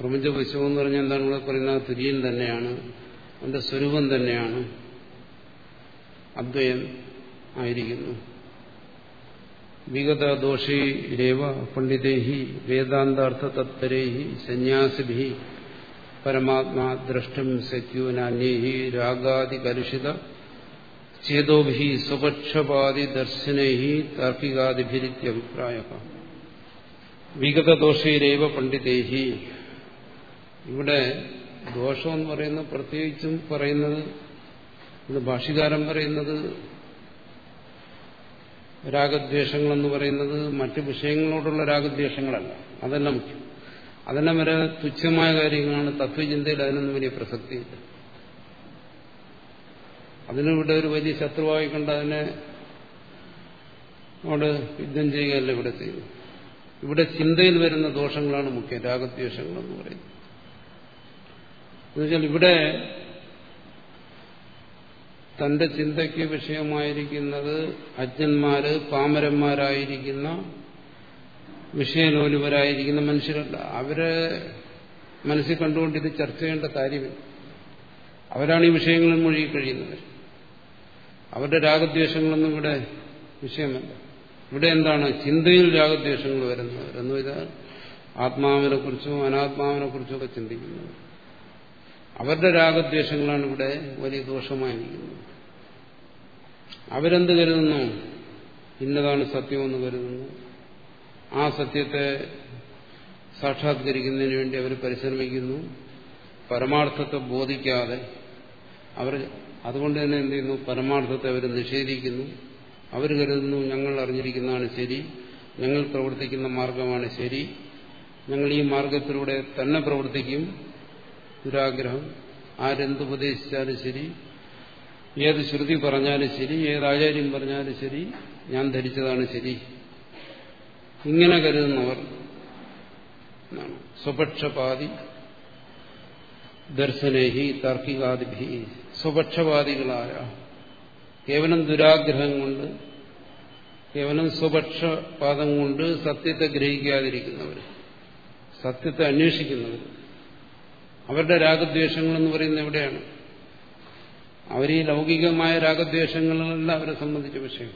Speaker 1: പ്രപഞ്ചവശം എന്ന് പറഞ്ഞാൽ എന്താണ്? ഇവിടെ പറയുന്നത് തുര്യൻ തന്നെയാണ് അവന്റെ സ്വരൂപം തന്നെയാണ് അദ്വയം ആയിരിക്കുന്നു. വിഗത ദോഷൈരേവ പണ്ഡിതേഹി വേദാന്താർത്ഥ തത്പരേഹി സന്യാസിഭി പരമാത്മാ ദ്രഷ്ടും ശക്യൂനാന്യൈ രാഗാദി കലുഷിത ചേതോഭി സ്വപക്ഷപാതി ദർശനൈ താർക്കികാദിഭിരിത്യഭിപ്രായ വിഗത പണ്ഡിതേഹി പണ്ഡിതൈഹി ഇവിടെ ദോഷം എന്ന് പറയുന്നത് പ്രത്യേകിച്ചും പറയുന്നത് ഇത് ഭാഷികാരം പറയുന്നത് രാഗദ്വേഷങ്ങളെന്ന് പറയുന്നത് മറ്റു വിഷയങ്ങളോടുള്ള രാഗദ്വേഷങ്ങളല്ല. അതല്ല മുഖ്യം. അതെല്ലാം വരെ തുച്ഛമായ കാര്യങ്ങളാണ് തത്വചിന്തയിൽ അതിനൊന്നും വലിയ പ്രസക്തിയില്ല. അതിനിവിടെ ഒരു വലിയ ശത്രുവായി കണ്ട് അതിനെ അവിടെ യുദ്ധം ചെയ്യുകയല്ല ഇവിടെ ചെയ്യുന്നു ഇവിടെ ചിന്തയിൽ വരുന്ന ദോഷങ്ങളാണ് മുഖ്യം. രാഗദ്വേഷങ്ങളെന്ന് പറയുന്നത്. എന്നുവെച്ചാൽ ഇവിടെ തന്റെ ചിന്തയ്ക്ക് വിഷയമായിരിക്കുന്നത് അജ്ഞന്മാര് പാമരന്മാരായിരിക്കുന്ന വിഷയലോലുപരായിരിക്കുന്ന മനുഷ്യരല്ല. അവരെ മനസ്സിൽ കണ്ടുകൊണ്ട് ഇത് ചർച്ച ചെയ്യേണ്ട കാര്യമില്ല. അവരാണ് ഈ വിഷയങ്ങളിൽ മുഴുകി കഴിയുന്നത്. അവരുടെ രാഗദ്വേഷങ്ങളൊന്നും ഇവിടെ വിഷയമല്ല. ഇവിടെ എന്താണ്? ചിന്തയിൽ രാഗദ്വേഷങ്ങൾ വരുന്നവർ എന്ന് വെച്ചാൽ ആത്മാവിനെ കുറിച്ചോ അനാത്മാവിനെ കുറിച്ചോ ഒക്കെ ചിന്തിക്കുന്നവർ അവരുടെ രാഗദ്വേഷങ്ങളാണ് ഇവിടെ വലിയ ദോഷമായിരിക്കുന്നത്. അവരെന്ത് കരുതുന്നു? ഇന്നതാണ് സത്യമെന്ന് കരുതുന്നു. ആ സത്യത്തെ സാക്ഷാത്കരിക്കുന്നതിന് വേണ്ടി അവർ പരിശ്രമിക്കുന്നു. പരമാർത്ഥത്തെ ബോധിക്കാതെ അവർ അതുകൊണ്ട് തന്നെ എന്ത് ചെയ്യുന്നു? പരമാർത്ഥത്തെ അവർ നിഷേധിക്കുന്നു. അവർ കരുതുന്നു ഞങ്ങൾ അറിഞ്ഞിരിക്കുന്നതാണ് ശരി. ഞങ്ങൾ പ്രവർത്തിക്കുന്ന മാർഗമാണ് ശരി. ഞങ്ങൾ ഈ മാർഗത്തിലൂടെ തന്നെ പ്രവർത്തിക്കും. ദുരാഗ്രഹം ആരെന്തുപദേശിച്ചാലും ശരി ഏത് ശ്രുതി പറഞ്ഞാലും ശരി ഏത് ആചാര്യം പറഞ്ഞാലും ശരി ഞാൻ ധരിച്ചതാണ് ശരി. ഇങ്ങനെ കരുതുന്നവർ സ്വപക്ഷപാതി ദർശനേഹി താർക്കികാദിഭി സ്വപക്ഷപാതികളായ കേവലം ദുരാഗ്രഹം കൊണ്ട് കേവലം സ്വപക്ഷപാതം കൊണ്ട് സത്യത്തെ ഗ്രഹിക്കാതിരിക്കുന്നവർ സത്യത്തെ അന്വേഷിക്കുന്നവർ അവരുടെ രാഗദ്വേഷങ്ങൾ എന്ന് പറയുന്നത് എവിടെയാണ്? അവർ ഈ ലൗകികമായ രാഗദ്വേഷങ്ങളല്ല അവരെ സംബന്ധിച്ച വിഷയം.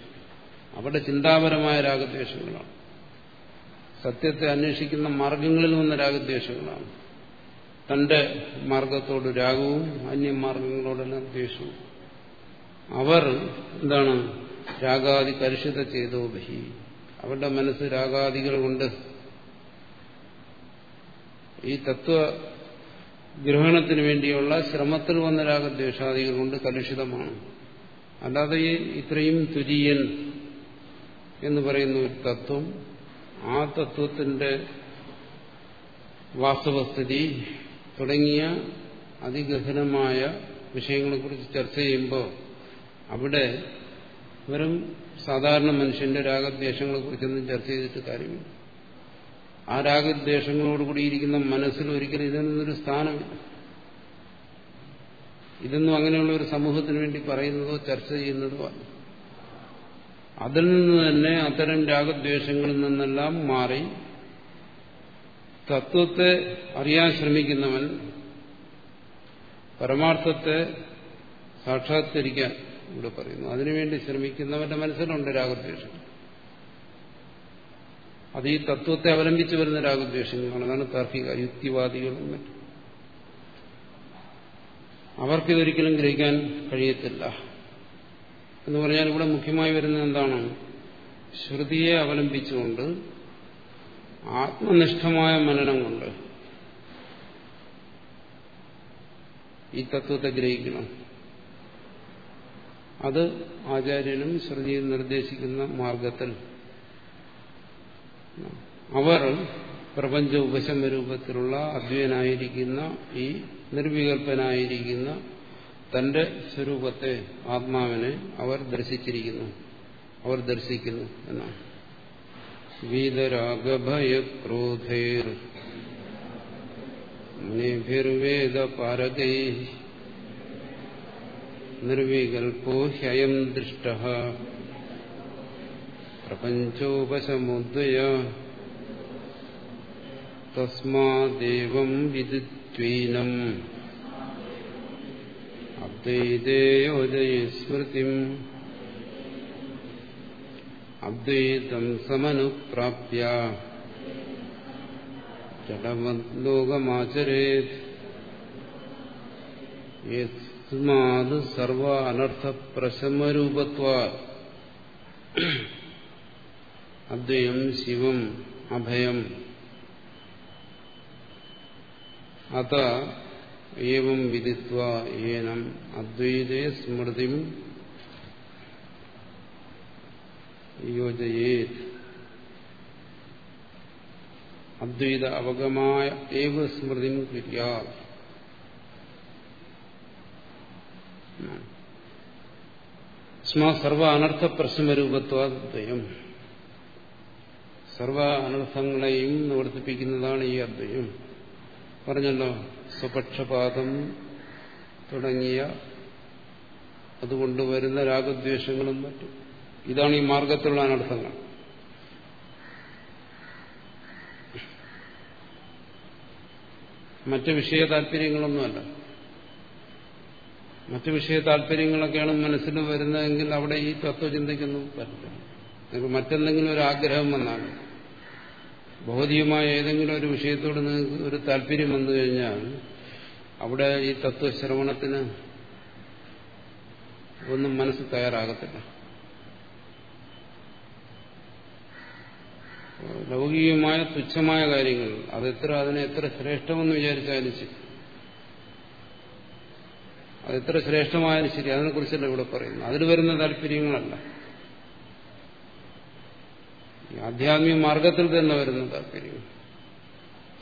Speaker 1: അവരുടെ ചിന്താപരമായ രാഗദ്വേഷങ്ങളാണ്. സത്യത്തെ അന്വേഷിക്കുന്ന മാർഗങ്ങളിൽ വന്ന രാഗദ്വേഷങ്ങളാണ്. തന്റെ മാർഗത്തോട് രാഗവും അന്യമാർഗങ്ങളോടെല്ലാം ദ്വേഷവും അവർ എന്താണ്? രാഗാദി കലുഷിത ചെയ്തോ ബഹി. അവരുടെ മനസ്സ് രാഗാദികൾ കൊണ്ട് ഈ തത്വ ഗ്രഹണത്തിന് വേണ്ടിയുള്ള ശ്രമത്തിൽ വന്ന രാഗദ്വേഷാദികൾ കൊണ്ട് കലുഷിതമാണ്. അല്ലാതെ ഇത്രയും തുര്യൻ എന്ന് പറയുന്ന ഒരു തത്വം ആ തത്വത്തിന്റെ വാസ്തവസ്ഥിതി തുടങ്ങിയ അതിഗഹനമായ വിഷയങ്ങളെക്കുറിച്ച് ചർച്ച ചെയ്യുമ്പോൾ അവിടെ വെറും സാധാരണ മനുഷ്യന്റെ രാഗദ്വേഷങ്ങളെക്കുറിച്ചൊന്നും ചർച്ച ചെയ്തിട്ട് കാര്യമില്ല. ആ രാഗദ്വേഷങ്ങളോടുകൂടിയിരിക്കുന്ന മനസ്സിൽ ഒരിക്കലും ഇതിനൊന്നൊരു സ്ഥാനം ഇതൊന്നും അങ്ങനെയുള്ള ഒരു സമൂഹത്തിന് വേണ്ടി പറയുന്നതോ ചർച്ച ചെയ്യുന്നതോ അല്ല. അതിൽ നിന്ന് തന്നെ അത്തരം രാഗദ്വേഷങ്ങളിൽ നിന്നെല്ലാം മാറി തത്വത്തെ അറിയാൻ ശ്രമിക്കുന്നവൻ പരമാർത്ഥത്തെ സാക്ഷാത്കരിക്കാൻ ഇവിടെ പറയുന്നു. അതിനുവേണ്ടി ശ്രമിക്കുന്നവന്റെ മനസ്സിലുണ്ട് രാഗദ്വേഷം. അത് ഈ തത്വത്തെ അവലംബിച്ച് വരുന്ന രാഗദ്വേഷങ്ങളാണ്. അതാണ് താർക്കിക യുക്തിവാദികളും മറ്റും അവർക്കിതൊരിക്കലും ഗ്രഹിക്കാൻ കഴിയത്തില്ല. എന്ന് പറഞ്ഞാൽ ഇവിടെ മുഖ്യമായി വരുന്നത് എന്താണ്? ശ്രുതിയെ അവലംബിച്ചുകൊണ്ട് ആത്മനിഷ്ഠമായ മനനം കൊണ്ട് ഈ തത്വത്തെ ഗ്രഹിക്കണം. അത് ആചാര്യനും ശ്രുതിയും നിർദ്ദേശിക്കുന്ന മാർഗത്തിൽ അവർ പ്രപഞ്ച ഉപശമ രൂപത്തിലുള്ള അദ്വൈനായിരിക്കുന്ന ഈ നിർവികൽപ്പനായിരിക്കുന്ന തന്റെ സ്വരൂപത്തെ ആത്മാവിനെ അവർ ദർശിച്ചിരിക്കുന്നു. അവർ ദർശിക്കുന്നു എന്നാണ്. വീതരാഗഭയക്രോധൈർ മുനിഭിർവേദ പാരകൈ നിർവികൽപ്പോ ഹ്യയം ദൃഷ്ട പ്രപഞ്ചോപശമുദ്വയ തസ്മാദേവം വിദിത്വീനം അദ്വൈതേയോദയ സ്മൃതി അദ്വൈതം സമനുപ്രാപ്യ ജഡമദ്ലോകമാചരേത് യസ്മാത് സർവ അനർത്ഥപ്രശമരൂപത്വാ അദ്വയം ശിവം അഭയം. അത ഏവം വിദിത്വ ഏനം അദ്വൈതേ സ്മൃതി യോജയേത്. അദ്വൈത അവഗമായ ഏവ സ്മൃതി കുര്യാ സ്മ സർവ അനർത്ഥ പ്രശ്നരൂപത്വാദ്വയം സർവ അനർത്ഥങ്ങളെയും നിവർത്തിപ്പിക്കുന്നതാണ് ഈ അദ്വയം. പറഞ്ഞല്ലോ സ്വപക്ഷപാതം തുടങ്ങിയ അതുകൊണ്ട് വരുന്ന രാഗദ്വേഷങ്ങളും മറ്റും. ഇതാണ് ഈ മാർഗത്തിലുള്ള അനർത്ഥങ്ങൾ. മറ്റ് വിഷയ താല്പര്യങ്ങളൊന്നുമല്ല. മറ്റ് വിഷയ താല്പര്യങ്ങളൊക്കെയാണ് മനസ്സിൽ വരുന്നതെങ്കിൽ അവിടെ ഈ തത്വചിന്തയ്ക്കൊന്നും പറ്റില്ല. നിങ്ങൾക്ക് മറ്റെന്തെങ്കിലും ഒരു ആഗ്രഹം വന്നാൽ ഭൗതികമായ ഏതെങ്കിലും ഒരു വിഷയത്തോട് നിങ്ങൾക്ക് ഒരു താല്പര്യം വന്നു കഴിഞ്ഞാൽ അവിടെ ഈ തത്വശ്രവണത്തിന് ഒന്നും മനസ്സ് തയ്യാറാകത്തില്ല. ലൗകികമായ തുച്ഛമായ കാര്യങ്ങൾ അതെത്ര അതിനെ എത്ര ശ്രേഷ്ഠമെന്ന് വിചാരിച്ചാലും ശരി. അതെത്ര ശ്രേഷ്ഠമായാലും ശരി അതിനെക്കുറിച്ചല്ല ഇവിടെ പറയുന്നു അതിൽ വരുന്ന താല്പര്യങ്ങളല്ല. ആധ്യാത്മിക മാർഗത്തിൽ തന്നെ വരുന്ന താല്പര്യം.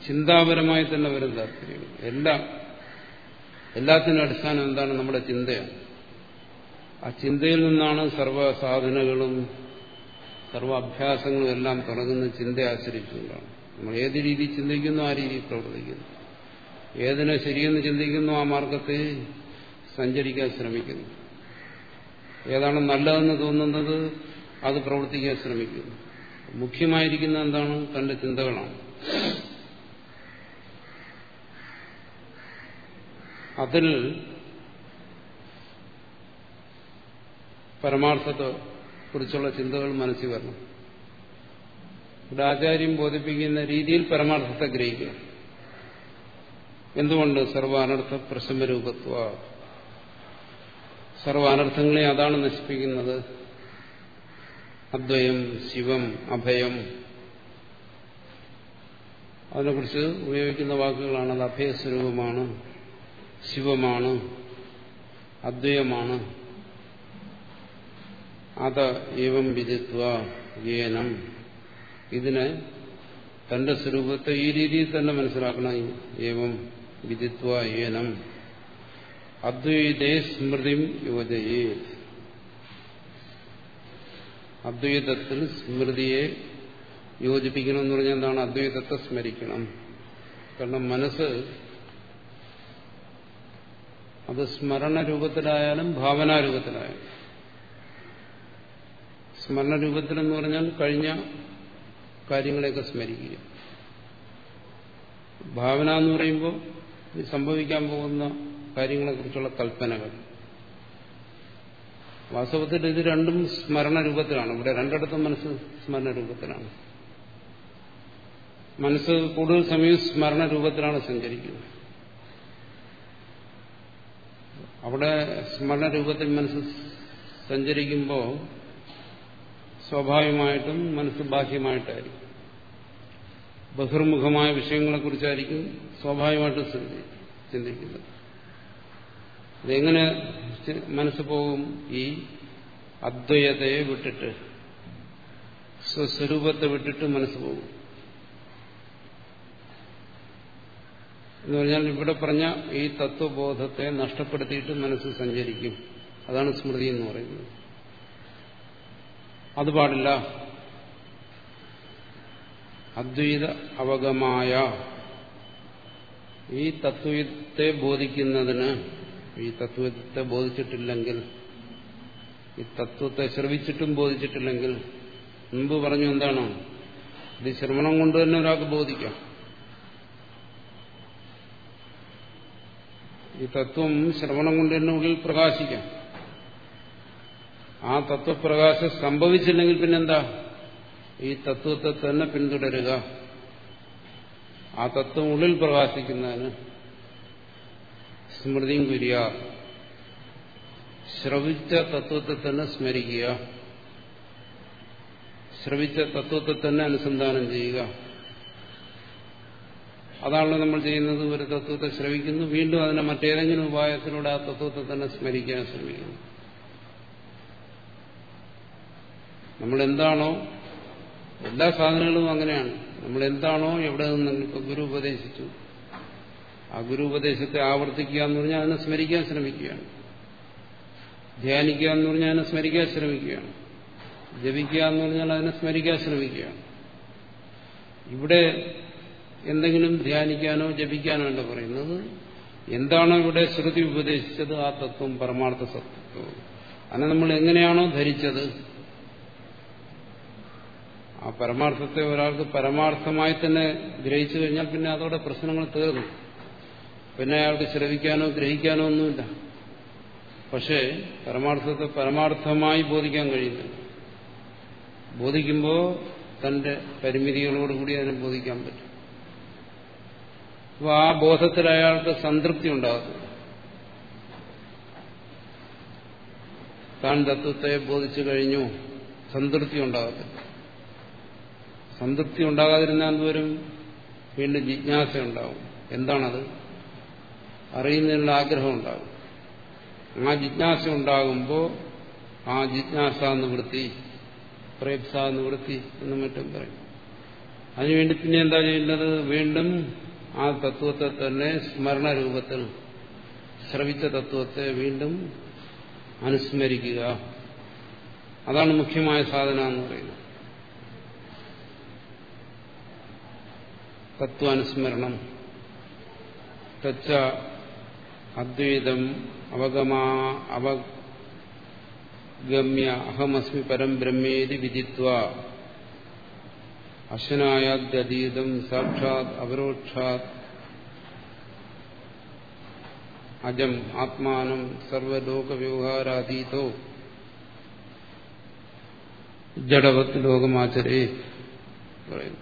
Speaker 1: ചിന്താപരമായി തന്നെ വരുന്ന താല്പര്യം. എല്ലാം എല്ലാത്തിനും അടിസ്ഥാനം എന്താണ് നമ്മുടെ ചിന്തയാണ്. ആ ചിന്തയിൽ നിന്നാണ് സർവ സർവ സർവ അഭ്യാസങ്ങളും എല്ലാം തുടങ്ങുന്ന ചിന്തയെ ആശ്രയിച്ചുകൊണ്ടാണ്. നമ്മൾ ഏത് രീതിയിൽ ചിന്തിക്കുന്നു ആ രീതിയിൽ പ്രവർത്തിക്കുന്നു. ഏതിനെ ശരിയെന്ന് ചിന്തിക്കുന്നു ആ മാർഗത്തെ സഞ്ചരിക്കാൻ ശ്രമിക്കുന്നു. ഏതാണ് നല്ലതെന്ന് തോന്നുന്നത് അത് പ്രവർത്തിക്കാൻ ശ്രമിക്കുന്നു. മുഖ്യമായിരിക്കുന്ന എന്താണ്? തന്റെ ചിന്തകളാണ്. അതിൽ പരമാർത്ഥത്തെ കുറിച്ചുള്ള ചിന്തകൾ മനസ്സിൽ വരണം. ഇവിടെ ആചാര്യം ബോധിപ്പിക്കുന്ന രീതിയിൽ പരമാർത്ഥത്തെ ഗ്രഹിക്കുക. എന്തുകൊണ്ട് സർവാനർത്ഥ പ്രശമരൂപത്വ സർവാനർത്ഥങ്ങളെ അതാണ് നശിപ്പിക്കുന്നത്. അദ്വയം ശിവം അഭയം. അതിനെക്കുറിച്ച് ഉപയോഗിക്കുന്ന വാക്കുകളാണ് അത് അഭയസ്വരൂപമാണ്. ശിവമാണ്. അദ്വയമാണ്. അത് ഏവം വിധിത്വ ഏനം ഇതിനെ തന്റെ സ്വരൂപത്തെ ഈ രീതിയിൽ തന്നെ മനസ്സിലാക്കണം. ഏവം വിധിത്വ ഏനം അദ്വൈതേ സ്മൃതി യോജയേ അദ്വൈതത്തിൽ സ്മൃതിയെ യോജിപ്പിക്കണം എന്ന് പറഞ്ഞാൽ എന്താണ്? അദ്വൈതത്തെ സ്മരിക്കണം. കാരണം മനസ്സ് അത് സ്മരണ രൂപത്തിലായാലും ഭാവനാരൂപത്തിലായാലും. സ്മരണ രൂപത്തിലെന്ന് പറഞ്ഞാൽ കഴിഞ്ഞ കാര്യങ്ങളെയൊക്കെ സ്മരിക്കുക. ഭാവന എന്ന് പറയുമ്പോൾ സംഭവിക്കാൻ പോകുന്ന കാര്യങ്ങളെക്കുറിച്ചുള്ള കൽപ്പനകൾ. വാസ്തവത്തിൽ ഇത് രണ്ടും സ്മരണ രൂപത്തിലാണ് ഇവിടെ രണ്ടിടത്തും മനസ്സ് സ്മരണ രൂപത്തിലാണ് മനസ്സ് കൂടുതൽ സമയം സ്മരണ രൂപത്തിലാണ് സഞ്ചരിക്കുന്നത്. അവിടെ സ്മരണ രൂപത്തിൽ മനസ്സ് സഞ്ചരിക്കുമ്പോൾ സ്വാഭാവികമായിട്ടും മനസ്സ് ബാഹ്യമായിട്ടായിരിക്കും. ബഹിർമുഖമായ വിഷയങ്ങളെക്കുറിച്ചായിരിക്കും സ്വാഭാവികമായിട്ടും ചിന്തിക്കുന്നത്. ഇതെങ്ങനെ മനസ്സ് പോകും? ഈ അദ്വൈതയെ വിട്ടിട്ട് സ്വസ്വരൂപത്തെ വിട്ടിട്ട് മനസ്സ് പോകും. എന്ന് പറഞ്ഞാൽ ഇവിടെ പറഞ്ഞ ഈ തത്വബോധത്തെ നഷ്ടപ്പെടുത്തിയിട്ട് മനസ്സ് സഞ്ചരിക്കും. അതാണ് സ്മൃതി എന്ന് പറയുന്നത്. അത് പാടില്ല. അദ്വൈത അവഗമായ ഈ തത്വത്തെ ബോധിക്കുന്നതിന് ഈ തത്വത്തെ ബോധിച്ചിട്ടില്ലെങ്കിൽ ഈ തത്വത്തെ ശ്രവിച്ചിട്ടും ബോധിച്ചിട്ടില്ലെങ്കിൽ മുമ്പ് പറഞ്ഞു എന്താണോ? ഇത് ശ്രവണം കൊണ്ട് തന്നെ ഒരാൾക്ക് ബോധിക്കാം. ഈ തത്വം ശ്രവണം കൊണ്ട് തന്നെ ഉള്ളിൽ പ്രകാശിക്കാം. ആ തത്വപ്രകാശം സംഭവിച്ചില്ലെങ്കിൽ പിന്നെന്താ? ഈ തത്വത്തെ തന്നെ പിന്തുടരുക. ആ തത്വം ഉള്ളിൽ പ്രകാശിക്കുന്നതിന് സ്മൃതിയും കുര്യ ശ്രവിച്ച തത്വത്തെ തന്നെ സ്മരിക്കുക. ശ്രവിച്ച തത്വത്തെ തന്നെ അനുസന്ധാനം ചെയ്യുക. അതാണല്ലോ നമ്മൾ ചെയ്യുന്നത്. ഒരു തത്വത്തെ ശ്രവിക്കുന്നു. വീണ്ടും അതിനെ മറ്റേതെങ്കിലും ഉപായത്തിലൂടെ ആ തത്വത്തെ തന്നെ സ്മരിക്കാൻ ശ്രമിക്കുന്നു. നമ്മൾ എന്താണോ എല്ലാ സാധനങ്ങളും അങ്ങനെയാണ്. നമ്മൾ എന്താണോ എവിടെ നിന്ന് ഗുരു ഉപദേശിച്ചു. ആ ഗുരു ഉപദേശത്തെ ആവർത്തിക്കുക എന്ന് പറഞ്ഞാൽ അതിനെ സ്മരിക്കാൻ ശ്രമിക്കുകയാണ്. ധ്യാനിക്കുക എന്ന് പറഞ്ഞാൽ അതിനെ സ്മരിക്കാൻ ശ്രമിക്കുകയാണ്. ജപിക്കുക എന്ന് പറഞ്ഞാൽ അതിനെ സ്മരിക്കാൻ ശ്രമിക്കുകയാണ്. ഇവിടെ എന്തെങ്കിലും ധ്യാനിക്കാനോ ജപിക്കാനോ അല്ല പറയുന്നത്? എന്താണോ ഇവിടെ ശ്രുതി ഉപദേശിച്ചത്? ആ തത്വം പരമാർത്ഥ സത്വം അതിനെ നമ്മൾ എങ്ങനെയാണോ ധരിച്ചത്? ആ പരമാർത്ഥത്തെ ഒരാൾക്ക് പരമാർത്ഥമായി തന്നെ ഗ്രഹിച്ചു കഴിഞ്ഞാൽ പിന്നെ അതോടെ പ്രശ്നങ്ങൾ തീർന്നു. പിന്നെ അയാൾക്ക് ശ്രവിക്കാനോ ഗ്രഹിക്കാനോ ഒന്നുമില്ല. പക്ഷേ പരമാർത്ഥത്തെ പരമാർത്ഥമായി ബോധിക്കാൻ കഴിയുന്നില്ല ബോധിക്കുമ്പോൾ തന്റെ പരിമിതികളോടുകൂടി അതിനെ ബോധിക്കാൻ പറ്റും. അപ്പോൾ ആ ബോധത്തിൽ അയാൾക്ക് സംതൃപ്തി ഉണ്ടാകും താൻ തത്വത്തെ ബോധിച്ചു കഴിഞ്ഞു സംതൃപ്തി ഉണ്ടാകത്തില്ല. സംതൃപ്തി ഉണ്ടാകാതിരുന്നാൽ വരും വീണ്ടും ജിജ്ഞാസ ഉണ്ടാവും എന്താണത്? അറിയുന്നതിനുള്ള ആഗ്രഹം ഉണ്ടാകും ആ ജിജ്ഞാസ ഉണ്ടാകുമ്പോൾ ആ ജിജ്ഞാസ നിവൃത്തി പ്രേപ്സ നിവൃത്തി എന്നും മറ്റും പറയും. അതിനുവേണ്ടി പിന്നെ എന്താ ചെയ്യേണ്ടത്? വീണ്ടും ആ തത്വത്തെ തന്നെ സ്മരണ രൂപത്തിൽ ശ്രവിച്ച തത്വത്തെ വീണ്ടും അനുസ്മരിക്കുക. അതാണ് മുഖ്യമായ സാധന എന്ന് പറയുന്നത് തത്വാനുസ്മരണം തച്ച അദ്വൈതം അവഗമാ അവഗമ്യ അഹമസ്മി പരം ബ്രഹ്മേതി വിദിത്വ. അശ്വനായാദ്യതീതം സാക്ഷാത് അപരോക്ഷാത് അജം ആത്മാനം സർവലോകവ്യവഹാരാതീതോ. ജഡവത് ലോകമാചരേ പറയുന്നു.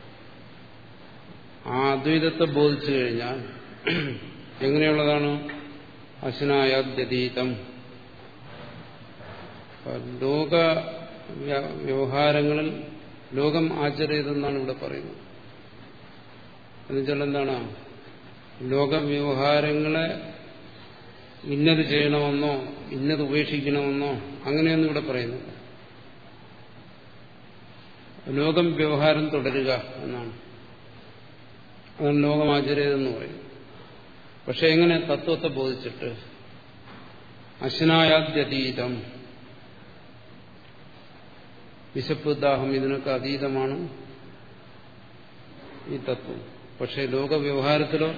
Speaker 1: ആ അദ്വൈതത്തെ ബോധിച്ചു കഴിഞ്ഞാൽ എങ്ങനെയുള്ളതാണ്? അശനായാദ്യതീതം. ലോക വ്യവഹാരങ്ങളിൽ ലോകം ആചരിയതെന്നാണ് ഇവിടെ പറയുന്നത്. എന്നുവെച്ചാൽ എന്താണ് ലോകവ്യവഹാരങ്ങളെ ഇന്നത് ചെയ്യണമെന്നോ ഇന്നത് ഉപേക്ഷിക്കണമെന്നോ അങ്ങനെയൊന്നും ഇവിടെ പറയുന്നില്ല. ലോകം വ്യവഹാരം തുടരുക എന്നാണ്. അതാണ് ലോകമാചര്യതെന്ന് പറയും പക്ഷെ എങ്ങനെ തത്വത്തെ ബോധിച്ചിട്ട്? അശ്നായാദ്യതീതം. വിശപ്പ് ദാഹം ഇതിനൊക്കെ അതീതമാണ് ഈ തത്വം. പക്ഷെ ലോകവ്യവഹാരത്തിലോ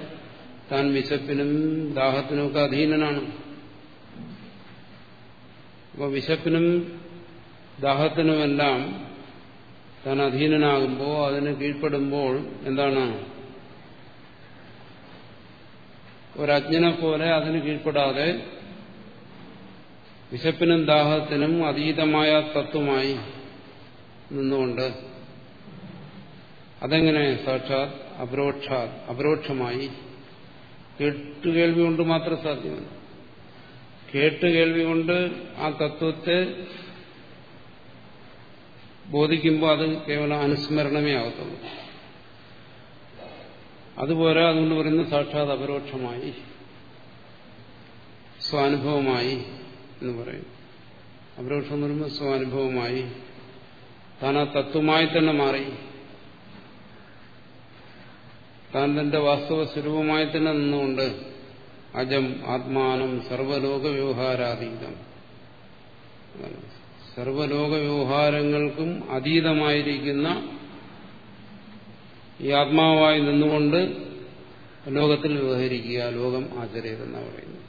Speaker 1: താൻ വിശപ്പിനും ദാഹത്തിനും ഒക്കെ അധീനനാണ്. അപ്പോൾ വിശപ്പിനും ദാഹത്തിനുമെല്ലാം താൻ അധീനനാകുമ്പോൾ അതിന് കീഴ്പ്പെടുമ്പോൾ എന്താണ്? ഒരജ്ഞനെ പോലെ അതിന് കീഴ്പ്പെടാതെ വിശപ്പിനും ദാഹത്തിനും അതീതമായ തത്വമായി നിന്നുകൊണ്ട് അതെങ്ങനെ സാക്ഷാത്? അപരോക്ഷാ അപരോക്ഷമായി. കേട്ടുകേൾവി കൊണ്ട് മാത്രം സാധ്യമല്ല. കേട്ടുകേൾവി കൊണ്ട് ആ തത്വത്തെ ബോധിക്കുമ്പോൾ അത് കേവലം അനുസ്മരണമേ ആകത്തുള്ളൂ. അതുപോലെ അതുകൊണ്ട് പറയുന്നത് സാക്ഷാത് അപരോക്ഷമായി സ്വാനുഭവമായി എന്ന് പറയും. അപരോക്ഷം എന്ന് പറയുമ്പോൾ സ്വാനുഭവമായി താൻ ആ തത്വമായി തന്നെ മാറി. താൻ തന്റെ വാസ്തവ സ്വരൂപമായി തന്നെ നിന്നുകൊണ്ട് അജം ആത്മാനം സർവലോക വ്യവഹാരാതീതം. സർവലോക വ്യവഹാരങ്ങൾക്കും അതീതമായിരിക്കുന്ന ഈ ആത്മാവായി നിന്നുകൊണ്ട് ലോകത്തിൽ വ്യവഹരിക്കുക ലോകം ആചര്യതെന്നാണ് പറയുന്നു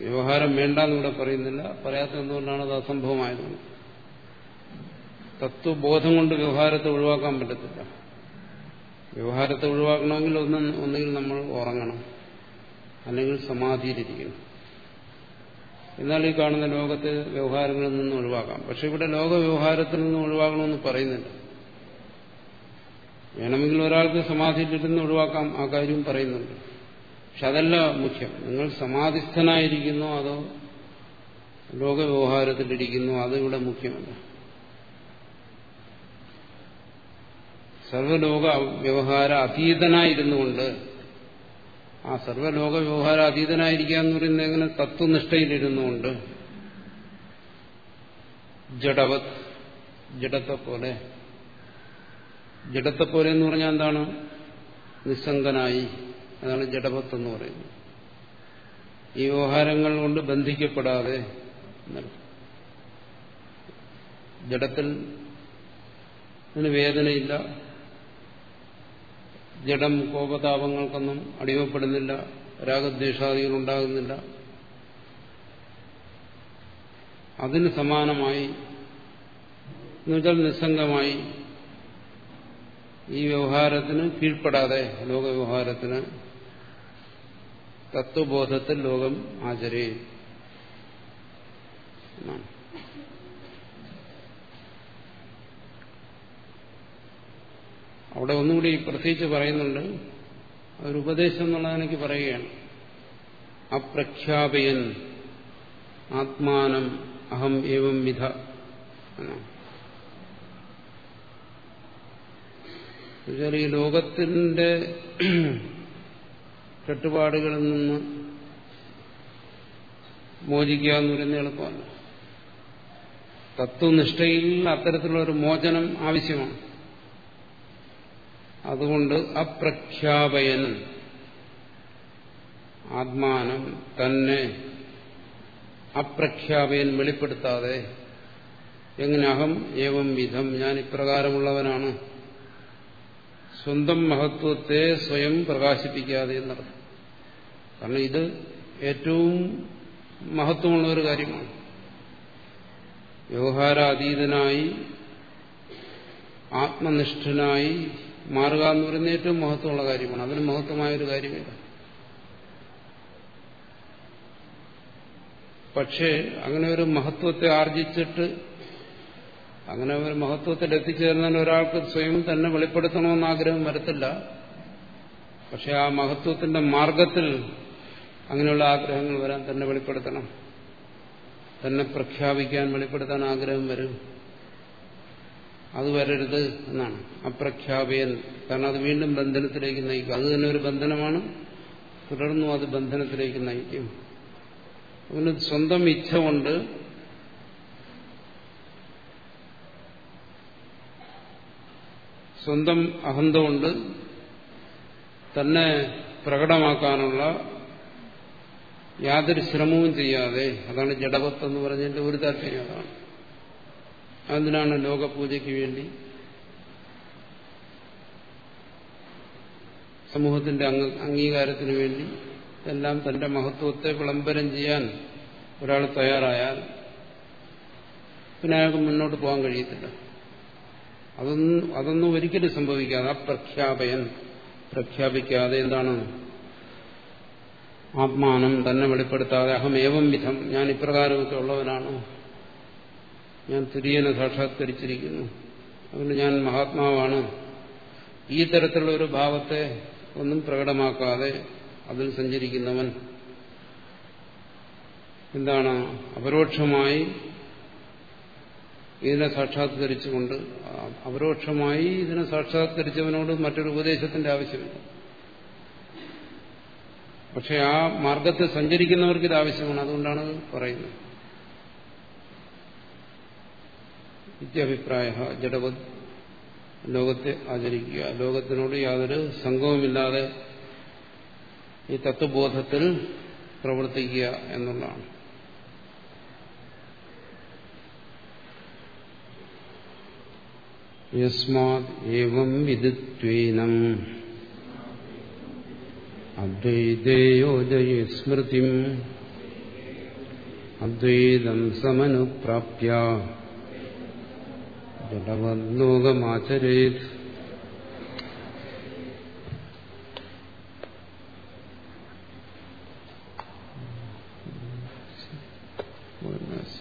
Speaker 1: വ്യവഹാരം വേണ്ട എന്നിവിടെ പറയുന്നില്ല. പറയാത്ത എന്തുകൊണ്ടാണ്? അത് അസംഭവമായതുകൊണ്ട്. തത്വബോധം കൊണ്ട് വ്യവഹാരത്തെ ഒഴിവാക്കാൻ പറ്റത്തില്ല. വ്യവഹാരത്തെ ഒഴിവാക്കണമെങ്കിൽ ഒന്ന് ഒന്നുകിൽ നമ്മൾ ഉറങ്ങണം. അല്ലെങ്കിൽ സമാധിയിലിരിക്കണം. എന്നാൽ ഈ കാണുന്ന ലോകത്തെ വ്യവഹാരങ്ങളിൽ നിന്ന് ഒഴിവാക്കാം. പക്ഷെ ഇവിടെ ലോക വ്യവഹാരത്തിൽ നിന്ന് ഒഴിവാക്കണമെന്ന് പറയുന്നില്ല. വേണമെങ്കിൽ ഒരാൾക്ക് സമാധിയിലിരുന്ന് ഒഴിവാക്കാം ആ കാര്യം പറയുന്നുണ്ട്. പക്ഷെ അതല്ല മുഖ്യം. നിങ്ങൾ സമാധിസ്ഥനായിരിക്കുന്നു അതോ ലോകവ്യവഹാരത്തിലിരിക്കുന്നു അതിവിടെ മുഖ്യമല്ല. സർവലോക വ്യവഹാര അതീതനായിരുന്നുകൊണ്ട് ആ സർവലോക വ്യവഹാര അതീതനായിരിക്കുക എന്ന് പറയുന്നത് എങ്ങനെ? തത്വനിഷ്ഠയിലിരുന്നുകൊണ്ട്. ജഡവത് ജഡത്തെ പോലെ ജഡത്തെ പോലെ എന്ന് പറഞ്ഞാൽ എന്താണ്? നിസ്സംഗനായി. അതാണ് ജഡപത്ത് എന്ന് പറയുന്നത്. ഈ വ്യവഹാരങ്ങൾ കൊണ്ട് ബന്ധിക്കപ്പെടാതെ ജഡത്തിൽ വേദനയില്ല. ജഡം കോപതാപങ്ങൾക്കൊന്നും അടിമപ്പെടുന്നില്ല. രാഗദ്വേഷാദികൾ ഉണ്ടാകുന്നില്ല അതിന് സമാനമായി എന്നുവെച്ചാൽ നിസ്സംഗമായി ഈ വ്യവഹാരത്തിന് കീഴ്പ്പെടാതെ ലോകവ്യവഹാരത്തിന് തത്വബോധത്തിൽ ലോകം ആചരിക്കും അവിടെ ഒന്നുകൂടി പ്രത്യേകിച്ച് പറയുന്നുണ്ട്. ഒരു ഉപദേശം എന്നുള്ളത് എനിക്ക് പറയുകയാണ്. അപ്രഖ്യാപയൻ ആത്മാനം അഹം ഏവം വിധ. എന്നുവെച്ചാൽ ഈ ലോകത്തിന്റെ കെട്ടുപാടുകളിൽ നിന്ന് മോചിക്കുക എന്ന് പറയുന്ന എളുപ്പമല്ല. തത്വനിഷ്ഠയിൽ അത്തരത്തിലുള്ള ഒരു മോചനം ആവശ്യമാണ്. അതുകൊണ്ട് അപ്രഖ്യാപയൻ ആത്മാനം തന്നെ അപ്രഖ്യാപയൻ വെളിപ്പെടുത്താതെ എങ്ങനെ അഹം ഏവം വിധം ഞാൻ ഇപ്രകാരമുള്ളവനാണ് സ്വന്തം മഹത്വത്തെ സ്വയം പ്രകാശിപ്പിക്കാതെ എന്നർത്ഥം. കാരണം ഇത് ഏറ്റവും മഹത്വമുള്ള ഒരു കാര്യമാണ്. വ്യവഹാരാതീതനായി ആത്മനിഷ്ഠനായി മാറുക എന്ന് പറയുന്നത് ഏറ്റവും മഹത്വമുള്ള കാര്യമാണ്. അതിന് മഹത്വമായൊരു കാര്യമില്ല പക്ഷേ അങ്ങനെ ഒരു മഹത്വത്തെ ആർജിച്ചിട്ട് അങ്ങനെ ഒരു മഹത്വത്തിൽ എത്തിച്ചേർന്നാൽ ഒരാൾക്ക് സ്വയം തന്നെ വെളിപ്പെടുത്തണമെന്ന് ആഗ്രഹം വരത്തില്ല. പക്ഷെ ആ മഹത്വത്തിന്റെ മാർഗത്തിൽ അങ്ങനെയുള്ള ആഗ്രഹങ്ങൾ വരാൻ തന്നെ വെളിപ്പെടുത്തണം. തന്നെ പ്രഖ്യാപിക്കാൻ വെളിപ്പെടുത്താൻ ആഗ്രഹം വരും. അത് വരരുത് എന്നാണ്. അപ്രഖ്യാപയൻ കാരണം അത് വീണ്ടും ബന്ധനത്തിലേക്ക് നയിക്കും. അത് തന്നെ ഒരു ബന്ധനമാണ്. തുടർന്നും അത് ബന്ധനത്തിലേക്ക് നയിക്കും. അങ്ങനെ സ്വന്തം ഇച്ഛ കൊണ്ട് സ്വന്തം അഹന്ത കൊണ്ട് തന്നെ പ്രകടമാക്കാനുള്ള യാതൊരു ശ്രമവും ചെയ്യാതെ അതാണ് ജഡവത്ത് എന്ന് പറഞ്ഞതിന്റെ ഒരു താല്പര്യം അതാണ്. അതിനാണ് ലോകപൂജയ്ക്ക് വേണ്ടി സമൂഹത്തിന്റെ അംഗീകാരത്തിന് വേണ്ടി എല്ലാം തന്റെ മഹത്വത്തെ വിളംബരം ചെയ്യാൻ ഒരാൾ തയ്യാറായാൽ പിന്നെ അയാൾക്ക് മുന്നോട്ട് പോകാൻ കഴിയത്തില്ല. അതൊന്നും അതൊന്നും ഒരിക്കലും സംഭവിക്കാതെ അപ്രഖ്യാപയൻ പ്രഖ്യാപിക്കാതെ എന്താണ്? ആത്മാനം തന്നെ വെളിപ്പെടുത്താതെ അഹം ഏവം വിധം ഞാൻ ഇപ്രകാരമൊക്കെ ഉള്ളവനാണ്. ഞാൻ തുര്യനെ സാക്ഷാത്കരിച്ചിരിക്കുന്നു. അതുകൊണ്ട് ഞാൻ മഹാത്മാവാണ്. ഈ തരത്തിലുള്ള ഒരു ഭാവത്തെ ഒന്നും പ്രകടമാക്കാതെ അതിൽ സഞ്ചരിക്കുന്നവൻ. എന്താണ്? അപരോക്ഷമായി ഇതിനെ സാക്ഷാത്കരിച്ചുകൊണ്ട് അപരോക്ഷമായി ഇതിനെ സാക്ഷാത്കരിച്ചവനോട് മറ്റൊരു ഉപദേശത്തിന്റെ ആവശ്യമില്ല. പക്ഷെ ആ മാർഗത്തിൽ സഞ്ചരിക്കുന്നവർക്ക് ഇത് ആവശ്യമാണ്. അതുകൊണ്ടാണ് പറയുന്നത്. നിത്യാഭിപ്രായ ജഡവത് ലോകത്തെ ആചരിക്കുക. ലോകത്തിനോട് യാതൊരു സംഘവുമില്ലാതെ ഈ തത്വബോധത്തിൽ പ്രവർത്തിക്കുക എന്നുള്ളതാണ്. യസ്മാത് ഏവം വിദിത്വേനം. അദ്വൈതേയോജയ സ്മൃതിം. അദ്വൈതം സമനുപ്രാപ്യ. ജഡവദ്ലോകമാചരേത്. Well,